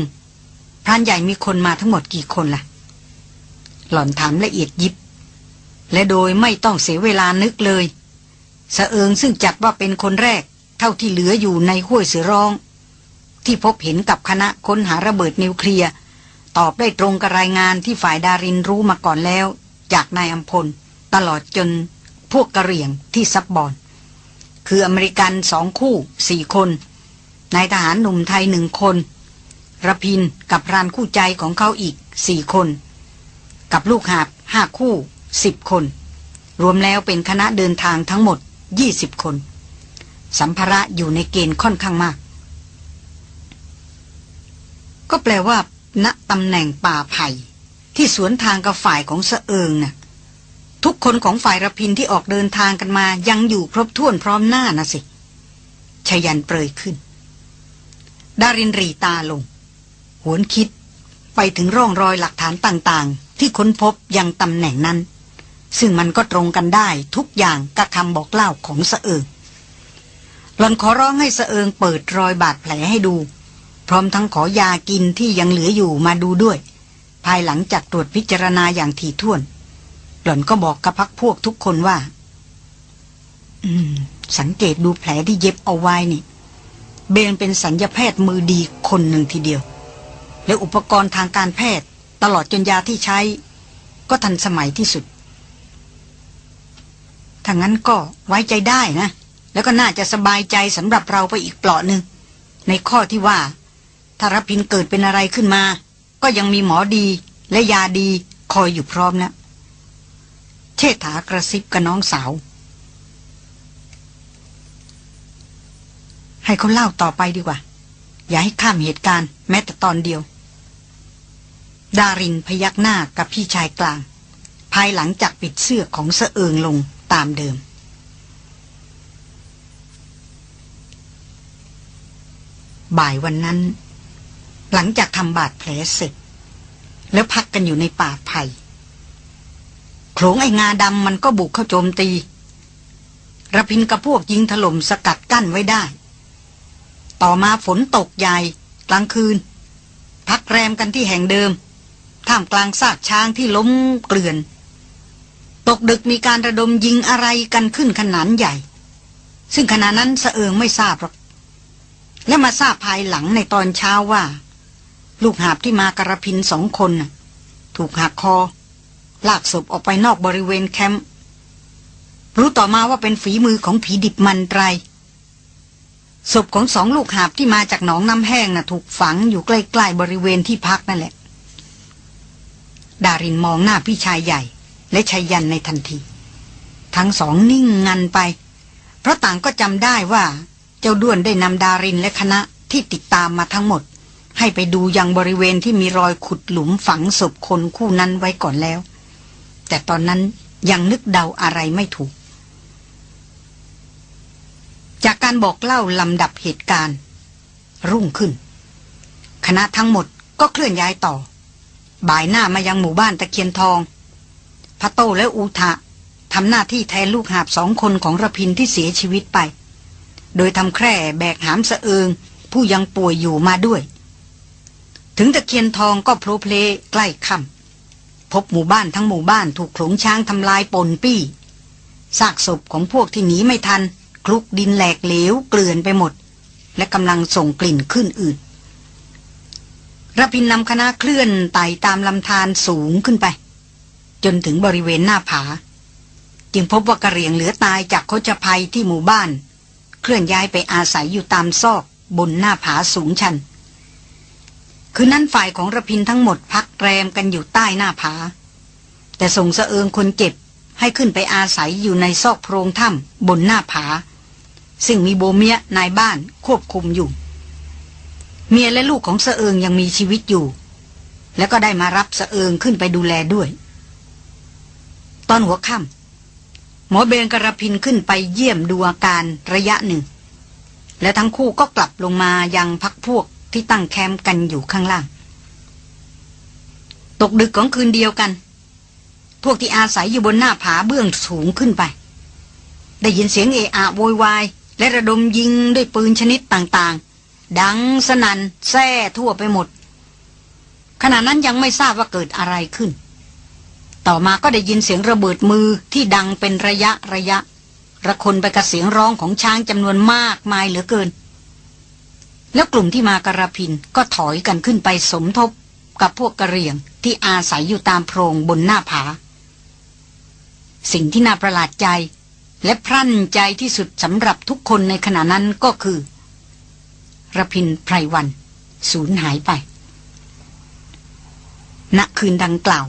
Speaker 1: พรานใหญ่มีคนมาทั้งหมดกี่คนละ่ะ หล่อนถามละเอียดยิบ และโดยไม่ต้องเสียเวลานึกเลยสะเอิงซึ่งจัดว่าเป็นคนแรก เท่าที่เหลืออยู่ในห้วยเสือร้อง ที่พบเห็นกับคณะค้นหาระเบิดนิวเคลียร์ตอบได้ตรงกับรายงานที่ฝ่ายดารินรู้มาก่อนแล้ว จากนายอัมพล ตลอดจนพวกกระเหรี่ยงที่ซับบอน คืออเมริกันสองคู่สี่คนนายทหารหนุ่มไทยหนึ่งคนระพินกับรานคู่ใจของเขาอีกสี่คน กับลูกหาบห้าคู่สิบคน รวมแล้วเป็นคณะเดินทางทั้งหมดยี่สิบคน สัมภาระอยู่ในเกณฑ์ค่อนข้างมาก ก็แปลว่า ณตำแหน่งป่าไผ่ที่สวนทางกับฝ่ายของเสเอิงนะ่ะ ทุกคนของฝ่ายระพินที่ออกเดินทางกันมายังอยู่ครบถ้วนพร้อมหน้านะสิชยันเปรยขึ้น ดารินรีตาลง หวนคิดไปถึงร่องรอยหลักฐานต่าง ที่ค้นพบยังตำแหน่งนั้น ซึ่งมันก็ตรงกันได้ทุกอย่างกับคำบอกเล่าของสะเอิงหลอนขอร้องให้สะเอิงเปิดรอยบาดแผลให้ดู พร้อมทั้งขอยากินที่ยังเหลืออยู่มาดูด้วย ภายหลังจากตรวจพิจารณาอย่างถี่ถ้วน หล่อนก็บอกกับพักพวกทุกคนว่า อืม สังเกตดูแผลที่เย็บเอาไว้นี่ เบนเป็นสัญญาแพทย์มือดีคนหนึ่งทีเดียว และอุปกรณ์ทางการแพทย์ ตลอดจนยาที่ใช้ ก็ทันสมัยที่สุดถ้างั้นก็ไว้ใจได้นะ แล้วก็น่าจะสบายใจสำหรับเราไปอีกเปลาะหนึ่ง ในข้อที่ว่า ถ้ารพินเกิดเป็นอะไรขึ้นมา ก็ยังมีหมอดีและยาดีคอยอยู่พร้อมนะเชษฐากระซิบกับน้องสาว ให้เขาเล่าต่อไปดีกว่า อย่าให้ข้ามเหตุการณ์แม้แต่ตอนเดียว ดารินพยักหน้ากับพี่ชายกลาง ภายหลังจากปิดเสื้อของเสเอิงลงตามเดิม บ่ายวันนั้น หลังจากทำบาดแผลเสร็จ แล้วพักกันอยู่ในป่าไผ่โขลงไอ้งาดำมันก็บุกเข้าโจมตีระพินกับพวกยิงถล่มสกัดกั้นไว้ได้ ต่อมาฝนตกใหญ่กลางคืน พักแรมกันที่แห่งเดิม ท่ามกลางซากช้างที่ล้มเกลื่อน ตกดึกมีการระดมยิงอะไรกันขึ้นขนาดใหญ่ ซึ่งขณะนั้นสะเอิงไม่ทราบหรอก และมาทราบภายหลังในตอนเช้าว่า ลูกหาบที่มากระพินสองคน ถูกหักคอ ลากศพออกไปนอกบริเวณแคมป์รู้ต่อมาว่าเป็นฝีมือของผีดิบมันไรศพของสองลูกหาบที่มาจากหนองน้ำแห้งนะ่ะ ถูกฝังอยู่ใกล้ ๆ บริเวณที่พักนั่นแหละ ดารินมองหน้าพี่ชายใหญ่ และชัยยันในทันที ทั้งสองนิ่งงันไป เพราะต่างก็จำได้ว่า เจ้าด้วนได้นำดารินและคณะที่ติดตามมาทั้งหมด ให้ไปดูยังบริเวณที่มีรอยขุดหลุมฝังศพคนคู่นั้นไว้ก่อนแล้ว แต่ตอนนั้นยังนึกเดาอะไรไม่ถูก จากการบอกเล่าลำดับเหตุการณ์ รุ่งขึ้น คณะทั้งหมดก็เคลื่อนย้ายต่อ บ่ายหน้ามายังหมู่บ้านตะเคียนทองพระโตและอูทะทำหน้าที่แทนลูกหาบสองคนของระพินที่เสียชีวิตไป โดยทำแคร่แบกหามสะเอิง ผู้ยังป่วยอยู่มาด้วย ถึงตะเคียนทองก็โผล่เพลใกล้ค่ำพบหมู่บ้านทั้งหมู่บ้านถูกโขลงช้างทำลายปนปี้ซากศพของพวกที่หนีไม่ทัน คลุกดินแหลกเหลวเกลื่อนไปหมด และกำลังส่งกลิ่นขึ้นอืด ระพินนำคณะเคลื่อนไต่ตามลำธารสูงขึ้นไป จนถึงบริเวณหน้าผา จึงพบว่ากระเรียงเหลือตายจากโคจภัยที่หมู่บ้าน เคลื่อนย้ายไปอาศัยอยู่ตามซอกบนหน้าผาสูงชัน คืนนั้นฝ่ายของระพินทั้งหมดพักแรมกันอยู่ใต้หน้าผา แต่ส่งสะเอิงคนเจ็บให้ขึ้นไปอาศัยอยู่ในซอกโพรงถ้ำบนหน้าผา ซึ่งมีโบเมียนายบ้านควบคุมอยู่ เมียและลูกของเสเอิงยังมีชีวิตอยู่ แล้วก็ได้มารับเสเอิงขึ้นไปดูแลด้วย ตอนหัวค่ำหมอเบงกระพินขึ้นไปเยี่ยมดูอาการระยะหนึ่ง และทั้งคู่ก็กลับลงมายังพักพวกที่ตั้งแคมป์กันอยู่ข้างล่าง ตกดึกของคืนเดียวกัน พวกที่อาศัยอยู่บนหน้าผาเบื้องสูงขึ้นไป ได้ยินเสียงเอะอะโวยวายและระดมยิงด้วยปืนชนิดต่างๆ ดังสนัน่นแซ่ทั่วไปหมด ขณะนั้นยังไม่ทราบว่าเกิดอะไรขึ้น ต่อมาก็ได้ยินเสียงระเบิดมือที่ดังเป็นระยะระยะ ระคนไปกับเสียงร้องของช้างจำนวนมากมายเหลือเกิน แล้วกลุ่มที่มากระพินก็ถอยกันขึ้นไปสมทบกับพวกกระเรียงที่อาศัยอยู่ตามโพรงบนหน้าผา สิ่งที่น่าประหลาดใจและพรั่นใจที่สุดสำหรับทุกคนในขณะนั้นก็คือ ระพินไพรวัน สูญหายไป ณคืนดังกล่าว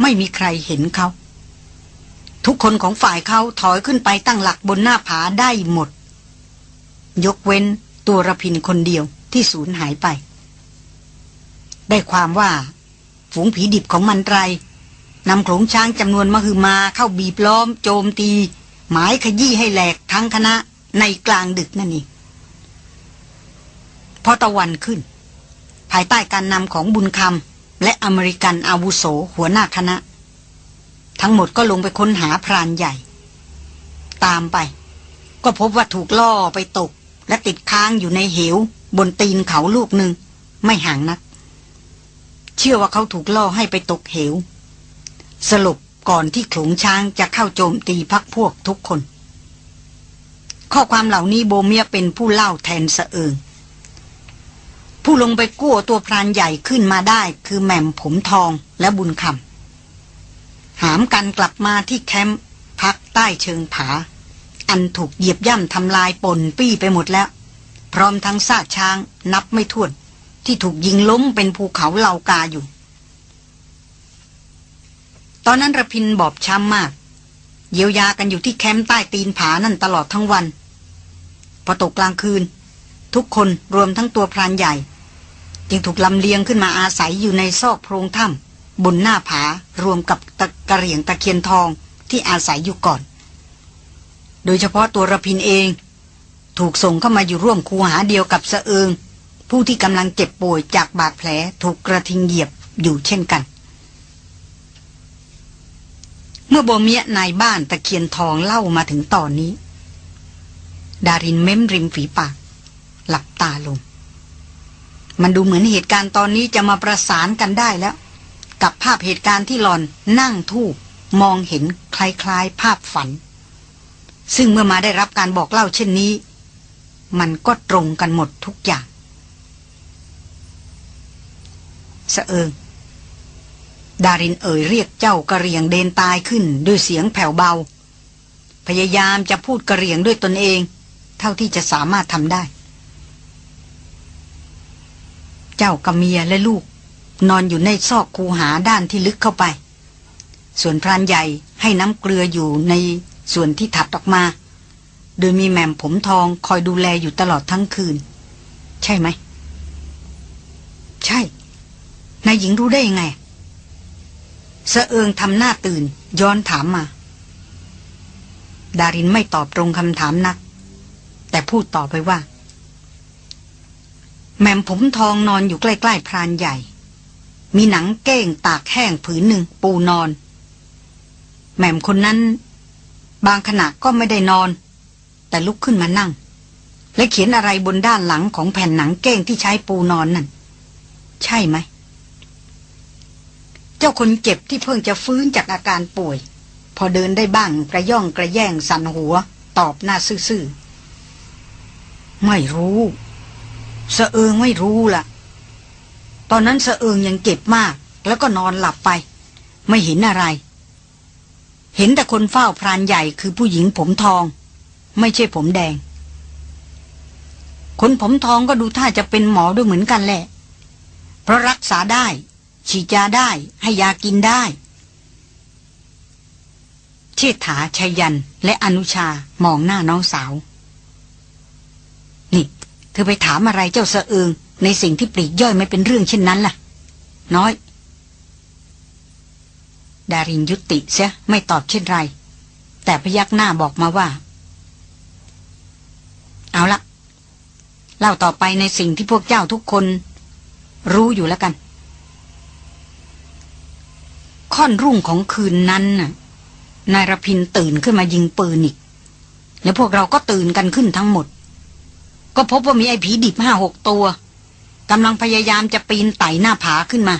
Speaker 1: ไม่มีใครเห็นเขา ทุกคนของฝ่ายเขาถอยขึ้นไปตั้งหลักบนหน้าผาได้หมด ยกเว้นตัวระพินคนเดียวที่สูญหายไป ได้ความว่า ฝูงผีดิบของมันไรนำโขงช้างจำนวนมหึมาเข้าบีบล้อม โจมตี หมายขยี้ให้แหลกทั้งคณะในกลางดึกนั่นเอง พอตะวันขึ้น ภายใต้การนำของบุญคำและอเมริกันอาวุโสหัวหน้าคณะ ทั้งหมดก็ลงไปค้นหาพรานใหญ่ ตามไป ก็พบว่าถูกล่อไปตก และติดค้างอยู่ในเหว บนตีนเขาลูกหนึ่ง ไม่ห่างนัก เชื่อว่าเขาถูกล่อให้ไปตกเหว สรุปก่อนที่ขลงช้างจะเข้าโจมตีพักพวกทุกคน ข้อความเหล่านี้โบเมียเป็นผู้เล่าแทนเสเอิง ผู้ลงไปกู้ตัวพรานใหญ่ขึ้นมาได้คือแหม่มผมทองและบุญคำหามกันกลับมาที่แคมป์พักใต้เชิงผา อันถูกเหยียบย่ำทำลายปนปี้ไปหมดแล้ว พร้อมทั้งซากช้างนับไม่ถ้วน ที่ถูกยิงล้มเป็นภูเขาเหล่ากาอยู่ ตอนนั้นระพินบอบช้ำมาก เยียวยากันอยู่ที่แคมป์ใต้ตีนผานั่นตลอดทั้งวัน พอตกกลางคืน ทุกคนรวมทั้งตัวพรานใหญ่ จึงถูกลำเลียงขึ้นมาอาศัยอยู่ในซอกโพรงถ้ำบนหน้าผารวมกับตะกะเหรี่ยงตะเคียนทองที่อาศัยอยู่ก่อน โดยเฉพาะตัวระพินเอง ถูกส่งเข้ามาอยู่ร่วมคูหาเดียวกับเสเอิง ผู้ที่กำลังเจ็บป่วยจากบาดแผลถูกกระทิงเหยียบอยู่เช่นกัน เมื่อโบเมียนายบ้านตะเคียนทองเล่ามาถึงตอนนี้ ดารินเม้มริมฝีปาก หลับตาลง มันดูเหมือนเหตุการณ์ตอนนี้จะมาประสานกันได้แล้ว กับภาพเหตุการณ์ที่หลอนนั่งทูบมองเห็นคล้ายๆ ภาพฝัน ซึ่งเมื่อมาได้รับการบอกเล่าเช่นนี้ มันก็ตรงกันหมดทุกอย่างสะเอิงดารินเอ่ยเรียกเจ้ากระเรียงเดนตายขึ้นด้วยเสียงแผ่วเบา พยายามจะพูดกระเรียงด้วยตนเอง เท่าที่จะสามารถทำได้ เจ้ากับเมียและลูก นอนอยู่ในซอกคูหาด้านที่ลึกเข้าไป ส่วนพรานใหญ่ให้น้ำเกลืออยู่ในส่วนที่ถัดออกมา โดยมีแม่มผมทองคอยดูแลอยู่ตลอดทั้งคืน ใช่ไหม ใช่ นายหญิงรู้ได้ยังไงสะเอิงทำหน้าตื่น ย้อนถามมา ดารินไม่ตอบตรงคำถามนัก แต่พูดต่อไปว่า แม่มผมทองนอนอยู่ใกล้ๆพรานใหญ่ มีหนังเก้งตากแห้งผืนหนึ่งปูนอน แม่มคนนั้น บางขณะก็ไม่ได้นอน แต่ลุกขึ้นมานั่ง และเขียนอะไรบนด้านหลังของแผ่นหนังเก้งที่ใช้ปูนอนนั่น ใช่ไหม เจ้าคนเจ็บที่เพิ่งจะฟื้นจากอาการป่วย พอเดินได้บ้างกระย่องกระแย่งสั่นหัว ตอบหน้าซื่อๆไม่รู้ เสเอิงไม่รู้ล่ะ ตอนนั้นเสเอิงยังเจ็บมาก แล้วก็นอนหลับไป ไม่เห็นอะไร เห็นแต่คนเฝ้าพรานใหญ่คือผู้หญิงผมทอง ไม่ใช่ผมแดง คนผมทองก็ดูท่าจะเป็นหมอด้วยเหมือนกันแหละ เพราะรักษาได้ ฉีดยาได้ ให้ยากินได้ เชษฐาชัยยันและอนุชามองหน้าน้องสาว อไปถามอะไรเจ้าเสเอิงในสิ่งที่ปลีกย่อยไม่เป็นเรื่องเช่นนั้นล่ะ น้อย ดารินยุติเสียไม่ตอบเช่นไร แต่พยักหน้าบอกมาว่า เอาละเล่าต่อไปในสิ่งที่พวกเจ้าทุกคน รู้อยู่แล้วกัน ค่อนรุ่งของคืนนั้นน่ะนายรพินตื่นขึ้นมายิงปืนอีก แล้วพวกเราก็ตื่นกันขึ้นทั้งหมด ก็พบว่ามีไอ้ผีดิบห้าหกตัวกำลังพยายามจะปีนไต่หน้าผาขึ้นมา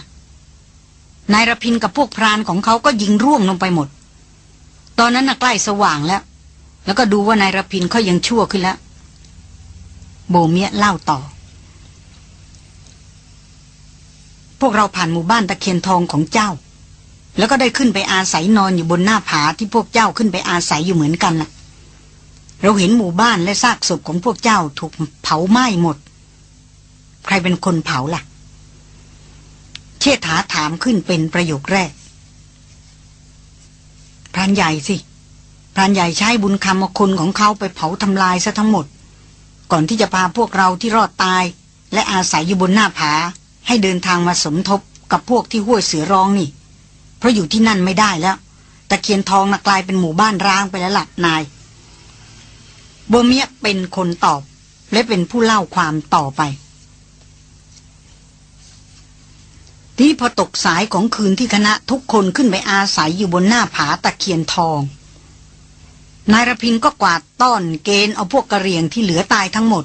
Speaker 1: นายรพินกับพวกพรานของเขาก็ยิงร่วงลงไปหมด ตอนนั้นน่ะใกล้สว่างแล้ว แล้วก็ดูว่านายรพินเขายังชั่วขึ้นแล้ว โบเมียเล่าต่อ พวกเราผ่านหมู่บ้านตะเคียนทองของเจ้า แล้วก็ได้ขึ้นไปอาศัยนอนอยู่บนหน้าผาที่พวกเจ้าขึ้นไปอาศัยอยู่เหมือนกันล่ะ เราเห็นหมู่บ้านและซากศพของพวกเจ้าถูกเผาไหม้หมด ใครเป็นคนเผาล่ะ เชษฐาถามขึ้นเป็นประโยคแรก พรานใหญ่สิ พรานใหญ่ใช้บุญคำคนของเขาไปเผาทำลายซะทั้งหมด ก่อนที่จะพาพวกเราที่รอดตาย และอาศัยอยู่บนหน้าผา ให้เดินทางมาสมทบกับพวกที่ห้วยเสือร้องนี่ เพราะอยู่ที่นั่นไม่ได้แล้วตะเคียนทองนะกลายเป็นหมู่บ้านร้างไปแล้วล่ะนาย โบเมียเป็นคนตอบ และเป็นผู้เล่าความต่อไป ที่พอตกสายของคืนที่คณะทุกคนขึ้นไปอาศัยอยู่บนหน้าผาตะเคียนทอง นายรพินก็กวาดต้อนเกณฑ์เอาพวกกระเรียงที่เหลือตายทั้งหมด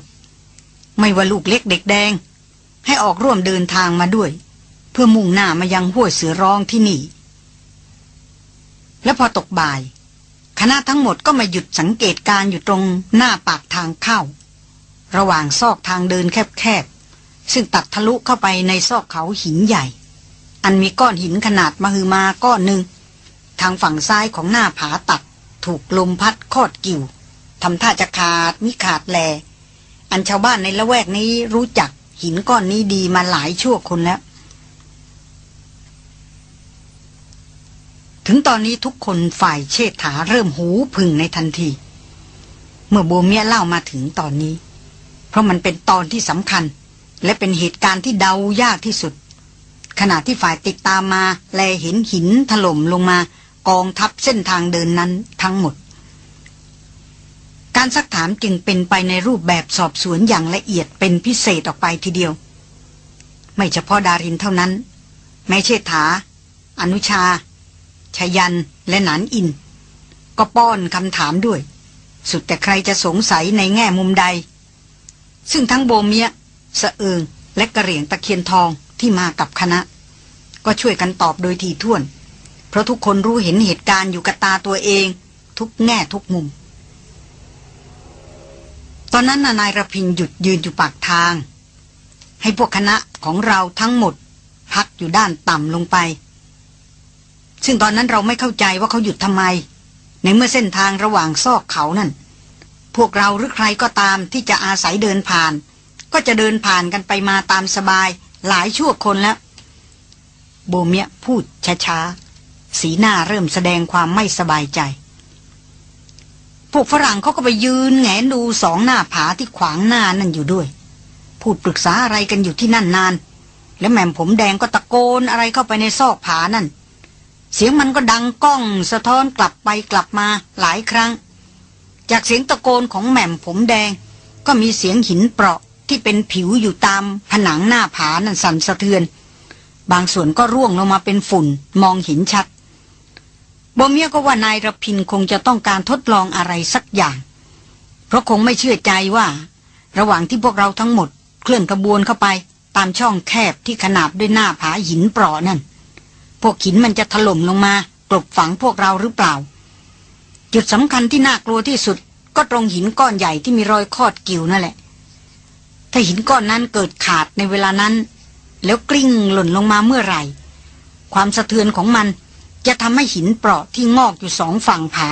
Speaker 1: ไม่ว่าลูกเล็กเด็กแดง ให้ออกร่วมเดินทางมาด้วย เพื่อมุ่งหน้ามายังห้วยเสือร้องที่นี่ และพอตกบ่าย คณะทั้งหมดก็มาหยุดสังเกตการอยู่ตรงหน้าปากทางเข้า ระหว่างซอกทางเดินแคบๆ ซึ่งตัดทะลุเข้าไปในซอกเขาหินใหญ่ อันมีก้อนหินขนาดมหึมาก้อนหนึ่ง ทางฝั่งซ้ายของหน้าผาตัด ถูกลมพัดคอดกิ่วทำท่าจะขาดมิขาดแล อันชาวบ้านในละแวกนี้รู้จักหินก้อนนี้ดีมาหลายชั่วคนแล้ว ถึงตอนนี้ทุกคนฝ่ายเชษฐาเริ่มหูพึงในทันที เมื่อโบเมียเล่ามาถึงตอนนี้ เพราะมันเป็นตอนที่สำคัญ และเป็นเหตุการณ์ที่เดายากที่สุด ขณะที่ฝ่ายติดตามมา แลเห็นหินถล่มลงมากองทับเส้นทางเดินนั้นทั้งหมด การซักถามจึงเป็นไปในรูปแบบสอบสวนอย่างละเอียดเป็นพิเศษออกไปทีเดียว ไม่เฉพาะดารินเท่านั้น แม้เชษฐา อนุชา ชยันและหนานอิน ก็ป้อนคำถามด้วย สุดแต่ใครจะสงสัยในแง่มุมใด ซึ่งทั้งโบเมียสะเอิงและกระเหรี่ยงตะเคียนทองที่มากับคณะ ก็ช่วยกันตอบโดยทีท่วน เพราะทุกคนรู้เห็นเหตุการณ์อยู่กับตาตัวเอง ทุกแง่ทุกมุม ตอนนั้นนายรพินหยุดยืนอยู่ปากทาง ให้พวกคณะของเราทั้งหมดพักอยู่ด้านต่ำลงไป ซึ่งตอนนั้นเราไม่เข้าใจว่าเขาหยุดทำไม ในเมื่อเส้นทางระหว่างซอกเขานั่น พวกเราหรือใครก็ตามที่จะอาศัยเดินผ่าน ก็จะเดินผ่านกันไปมาตามสบายหลายชั่วคนแล้ว โบเมียพูดช้าๆ สีหน้าเริ่มแสดงความไม่สบายใจ พวกฝรั่งเขาก็ไปยืนแงนดูสองหน้าผาที่ขวางหน้านั่นอยู่ด้วย พูดปรึกษาอะไรกันอยู่ที่นั่นนาน แล้วแม่มผมแดงก็ตะโกนอะไรเข้าไปในซอกผานั่น เสียงมันก็ดังก้องสะท้อนกลับไปกลับมาหลายครั้ง จากเสียงตะโกนของแหม่มผมแดง ก็มีเสียงหินเปราะที่เป็นผิวอยู่ตามผนังหน้าผานั่นสั่นสะเทือน บางส่วนก็ร่วงลงมาเป็นฝุ่นมองเห็นชัดบเมียก็ว่านายรพินคงจะต้องการทดลองอะไรสักอย่าง เพราะคงไม่เชื่อใจว่า ระหว่างที่พวกเราทั้งหมด เคลื่อนกระบวนเข้าไปตามช่องแคบที่ขนาบด้วยหน้าผาหินเปราะนั่น พวกหินมันจะถล่มลงมากลบฝังพวกเราหรือเปล่า จุดสำคัญที่น่ากลัวที่สุด ก็ตรงหินก้อนใหญ่ที่มีรอยคอดกิ่วนั่นแหละ ถ้าหินก้อนนั้นเกิดขาดในเวลานั้น แล้วกลิ้งหล่นลงมาเมื่อไหร่ ความสะเทือนของมันจะทำให้หินเปราะที่งอกอยู่สองฝั่งผา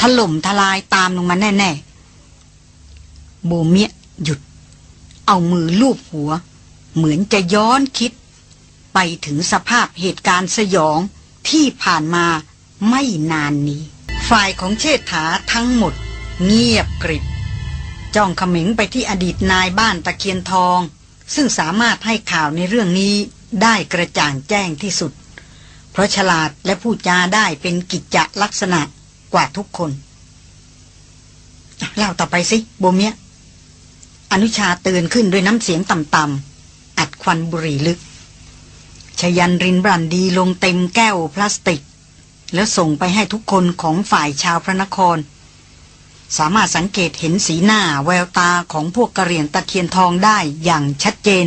Speaker 1: ถล่มทลายตามลงมาแน่ ๆ โบเมียหยุด เอามือลูบหัว เหมือนจะย้อนคิด ไปถึงสภาพเหตุการณ์สยองที่ผ่านมาไม่นานนี้ ฝ่ายของเชษฐาทั้งหมด เงียบกริบ จ้องเขม็งไปที่อดีตนายบ้านตะเคียนทอง ซึ่งสามารถให้ข่าวในเรื่องนี้ได้กระจ่างแจ้งที่สุด เพราะฉลาดและพูดจาได้เป็นกิจจลักษณะกว่าทุกคน เล่าต่อไปสิโบเมียอนุชาเตือนขึ้นด้วยน้ำเสียงต่ำๆอัดควันบุหรี่ลึก ชยันรินบรันดีลงเต็มแก้วพลาสติก แล้วส่งไปให้ทุกคนของฝ่ายชาวพระนคร สามารถสังเกตเห็นสีหน้าแววตาของพวกกระเหรี่ยงตะเคียนทองได้อย่างชัดเจน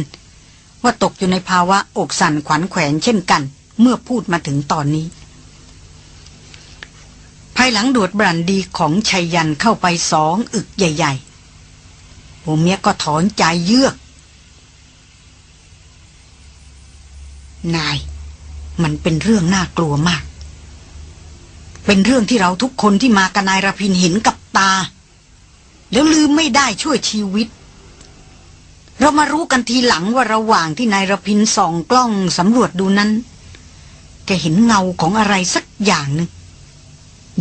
Speaker 1: ว่าตกอยู่ในภาวะอกสั่นขวัญแขวนเช่นกัน เมื่อพูดมาถึงตอนนี้ ภายหลังดวดบรันดีของชัยยันเข้าไปสองอึกใหญ่ๆผมเมียก็ถอนใจเยือก นาย มันเป็นเรื่องน่ากลัวมาก เป็นเรื่องที่เราทุกคนที่มากับนายรพินเห็นกับตา แล้วลืมไม่ได้ช่วยชีวิต เรามารู้กันทีหลังว่าระหว่างที่นายรพินส่องกล้องสำรวจดูนั้น แกเห็นเงาของอะไรสักอย่างหนึ่ง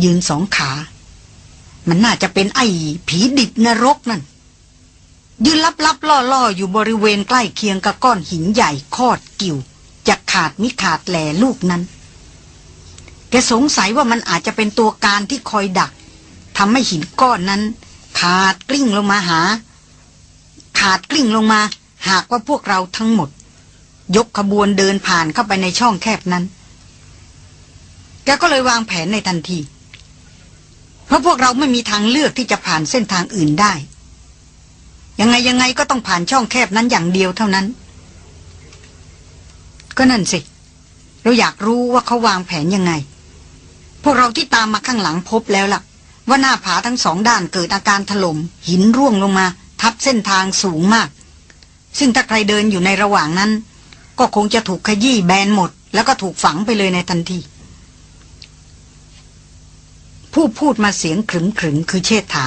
Speaker 1: ยืนสองขา มันน่าจะเป็นไอ้ผีดิบนรกนั่นยืนลับลับล่อล่ออยู่บริเวณใกล้เคียงกับก้อนหินใหญ่คอดกิ่ว จะขาดมิขาดแหล่ลูกนั้น แกสงสัยว่ามันอาจจะเป็นตัวการที่คอยดักทำให้หินก้อนนั้น ขาดกลิ้งลงมาหา ขาดกลิ้งลงมา หากว่าพวกเราทั้งหมด ยกขบวนเดินผ่านเข้าไปในช่องแคบนั้น แกก็เลยวางแผนในทันที เพราะพวกเราไม่มีทางเลือกที่จะผ่านเส้นทางอื่นได้ยังไงยังไงก็ต้องผ่านช่องแคบนั้นอย่างเดียวเท่านั้น ก็นั่นสิ เราอยากรู้ว่าเขาวางแผนยังไง พวกเราที่ตามมาข้างหลังพบแล้วล่ะ ว่าหน้าผาทั้งสองด้านเกิดอาการถลม่มหินร่วงลงมา ทับเส้นทางสูงมาก ซึ่งถ้าใครเดินอยู่ในระหว่างนั้น ก็คงจะถูกขยี้แบนหมด แล้วก็ถูกฝังไปเลยในทันที ผู้พูดมาเสียงขรึมขรึมคือเชษฐา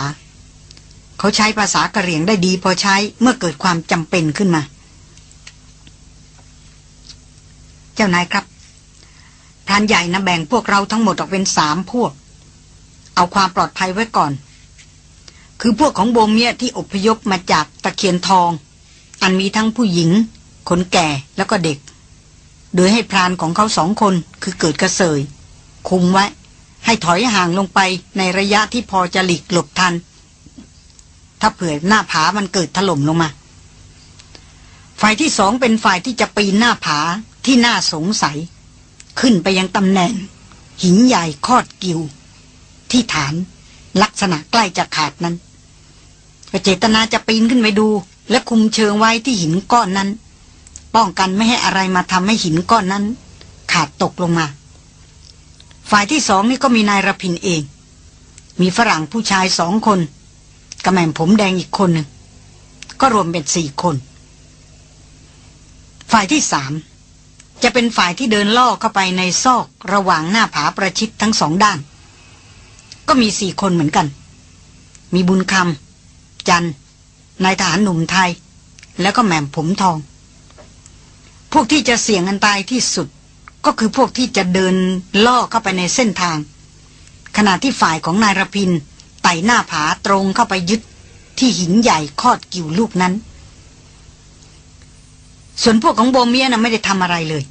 Speaker 1: เขาใช้ภาษากะเหรี่ยงได้ดีพอใช้เมื่อเกิดความจำเป็นขึ้นมา เจ้านายครับพรานใหญ่นะแบ่งพวกเราทั้งหมดออกเป็นสามพวก เอาความปลอดภัยไว้ก่อน คือพวกของโบเมียที่อพยพมาจากตะเคียนทอง อันมีทั้งผู้หญิง คนแก่แล้วก็เด็ก โดยให้พรานของเขาสองคนคือเกิดกระเสย คุมไว้ ให้ถอยห่างลงไปในระยะที่พอจะหลีกหลบทัน ถ้าเผื่อหน้าผามันเกิดถล่มลงมา ฝ่ายที่สองเป็นฝ่ายที่จะปีนหน้าผา ที่น่าสงสัย ขึ้นไปยังตำแหน่ง หินใหญ่คอดกิว ที่ฐานลักษณะใกล้จะขาดนั้นเจตนาจะปีนขึ้นไปดู และคุมเชิงไว้ที่หินก้อนนั้น ป้องกันไม่ให้อะไรมาทำให้หินก้อนนั้น ขาดตกลงมา ฝ่ายที่สองนี่ก็มีนายรพินเอง มีฝรั่งผู้ชายสองคนกระแม่มผมแดงอีกคนหนึ่งก็รวมเป็นสี่คน ฝ่ายที่สาม จะเป็นฝ่ายที่เดินล่อเข้าไปในซอกระหว่างหน้าผาประชิดทั้งสองด้าน ก็มีสี่คนเหมือนกัน มีบุญคำจันนายทหารหนุ่มไทย แล้วก็แหม่มผมทอง พวกที่จะเสี่ยงอันตายที่สุด ก็คือพวกที่จะเดินล่อเข้าไปในเส้นทาง ขณะที่ฝ่ายของนายรพินไต่หน้าผาตรงเข้าไปยึดที่หินใหญ่คอดกิ่วลูกนั้น ส่วนพวกของโบเมียนะ่ะไม่ได้ทำอะไรเลย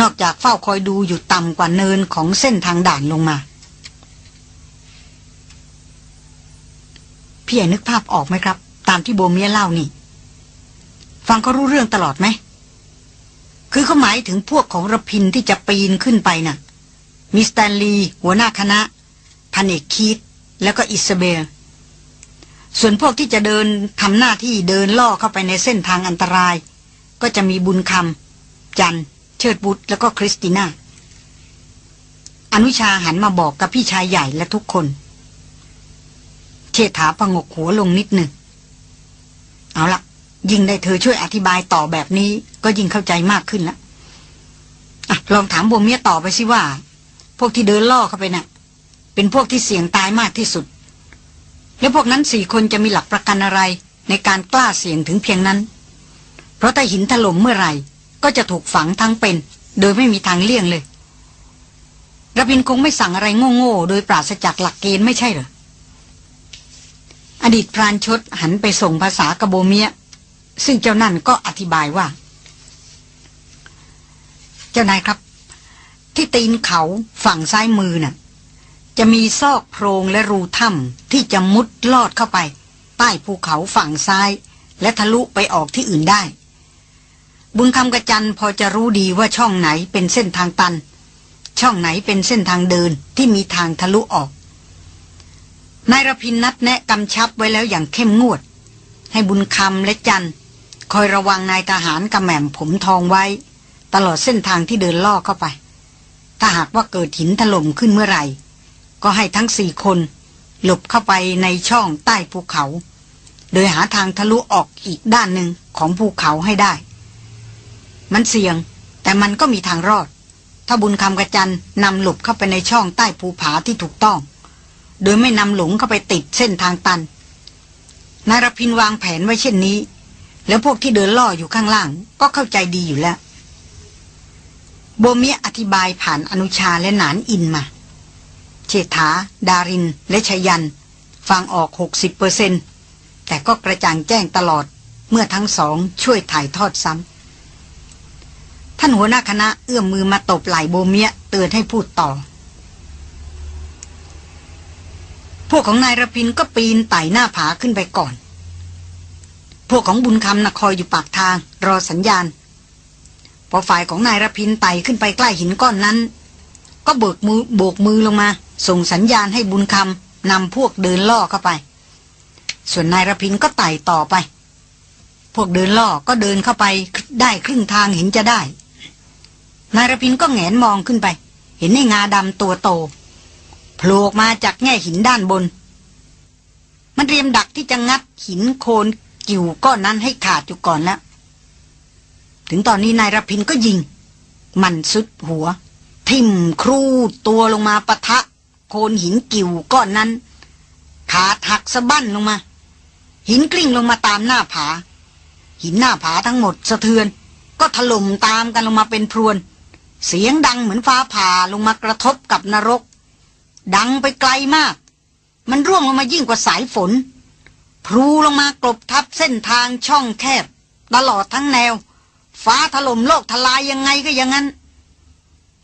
Speaker 1: นอกจากเฝ้าคอยดูอยู่ต่ำกว่าเนินของเส้นทางด่านลงมา พี่ใหญ่นึกภาพออกไหมครับ ตามที่โบเมียเล่านี่ ฟังเขารู้เรื่องตลอดไหม คือเขาหมายถึงพวกของรพินทร์ที่จะปีนขึ้นไปน่ะมีสแตนลีย์หัวหน้าคณะ พันเอกคีธแล้วก็อิสเบลส่วนพวกที่จะเดินทำหน้าที่เดินล่อเข้าไปในเส้นทางอันตราย ก็จะมีบุญคำจัน เชิดวุธแล้วก็คริสติน่า อนุชาหันมาบอกกับพี่ชายใหญ่และทุกคน เชษฐาพงกหัวลงนิดหนึ่ง เอาละยิ่งได้เธอช่วยอธิบายต่อแบบนี้ ก็ยิ่งเข้าใจมากขึ้นละอะลองถามบวมเมียต่อไปสิว่า พวกที่เดินล่อเข้าไปนะ่ะ เป็นพวกที่เสี่ยงตายมากที่สุด แล้วพวกนั้นสี่คนจะมีหลักประกันอะไรในการกล้าเสี่ยงถึงเพียงนั้น เพราะถ้าหินถล่มเมื่อไหร่ ก็จะถูกฝังทั้งเป็น โดยไม่มีทางเลี่ยงเลยระพินคงไม่สั่งอะไรโง่ๆโดยปราศจากหลักเกณฑ์ไม่ใช่เหรอ อดีตพรานชดหันไปส่งภาษากระโบเมีย ซึ่งเจ้านั่นก็อธิบายว่า เจ้านายครับ ที่ตีนเขาฝั่งซ้ายมือน่ะ จะมีซอกโพรงและรูถ้ำที่จะมุดลอดเข้าไป ใต้ภูเขาฝั่งซ้าย และทะลุไปออกที่อื่นได้ บุญคำกระจันพอจะรู้ดีว่าช่องไหนเป็นเส้นทางตัน ช่องไหนเป็นเส้นทางเดินที่มีทางทะลุออก นายรพินนัดแนะกำชับไว้แล้วอย่างเข้มงวด ให้บุญคำและจันคอยระวังนายทหารกระแหม่มผมทองไว้ ตลอดเส้นทางที่เดินล่อเข้าไป ถ้าหากว่าเกิดหินถล่มขึ้นเมื่อไหร่ ก็ให้ทั้งสี่คนหลบเข้าไปในช่องใต้ภูเขา โดยหาทางทะลุออกอีกด้านหนึ่งของภูเขาให้ได้ มันเสี่ยง แต่มันก็มีทางรอด ถ้าบุญคำกระจันนำหลบเข้าไปในช่องใต้ภูผาที่ถูกต้อง โดยไม่นำหลงเข้าไปติดเส้นทางตันนายรพินวางแผนไว้เช่นนี้ แล้วพวกที่เดินล่ออยู่ข้างล่าง ก็เข้าใจดีอยู่แล้ว โบเมียอธิบายผ่านอนุชาและหนานอินมา เชษฐา ดาริน และชยัน ฟังออกหกสิบเปอร์เซนแต่ก็กระจ่างแจ้งตลอดเมื่อทั้งสองช่วยถ่ายทอดซ้ำ ท่านหัวหน้าคณะเอื้อมมือมาตบไหล่โบเมียเตือนให้พูดต่อ พวกของนายรพินก็ปีนไต่หน้าผาขึ้นไปก่อน พวกของบุญคำนะคอยอยู่ปากทาง รอสัญญาณ พอฝ่ายของนายรพินไต่ขึ้นไปใกล้หินก้อนนั้น ก็เบิกมือโบกมือลงมา ส่งสัญญาณให้บุญคำนำพวกเดินล่อเข้าไป ส่วนนายรพินก็ไต่ต่อไปพวกเดินล่อก็เดินเข้าไปได้ครึ่งทางเห็นจะได้ นายรพินก็แงนมองขึ้นไป เห็นในงาดำตัวโตโผล่มาจากแง่หินด้านบน มันเตรียมดักที่จะงัดหินโคนกิ่วก้อนนั้นให้ขาดอยู่ก่อนแล้ว ถึงตอนนี้นายรพินก็ยิง มันสุดหัว ทิ่มครูตัวลงมาปะทะ โคนหินกิ่วก้อนนั้น ขาดหักสะบั้นลงมา หินกลิ้งลงมาตามหน้าผา หินหน้าผาทั้งหมดสะเทือน ก็ถล่มตามกันลงมาเป็นพรวน เสียงดังเหมือนฟ้าผ่าลงมากระทบกับนรก ดังไปไกลมาก มันร่วงลงมายิ่งกว่าสายฝน พลูลงมากลบทับเส้นทางช่องแคบ ตลอดทั้งแนว ฟ้าถล่มโลกทลายยังไงก็อย่างนั้น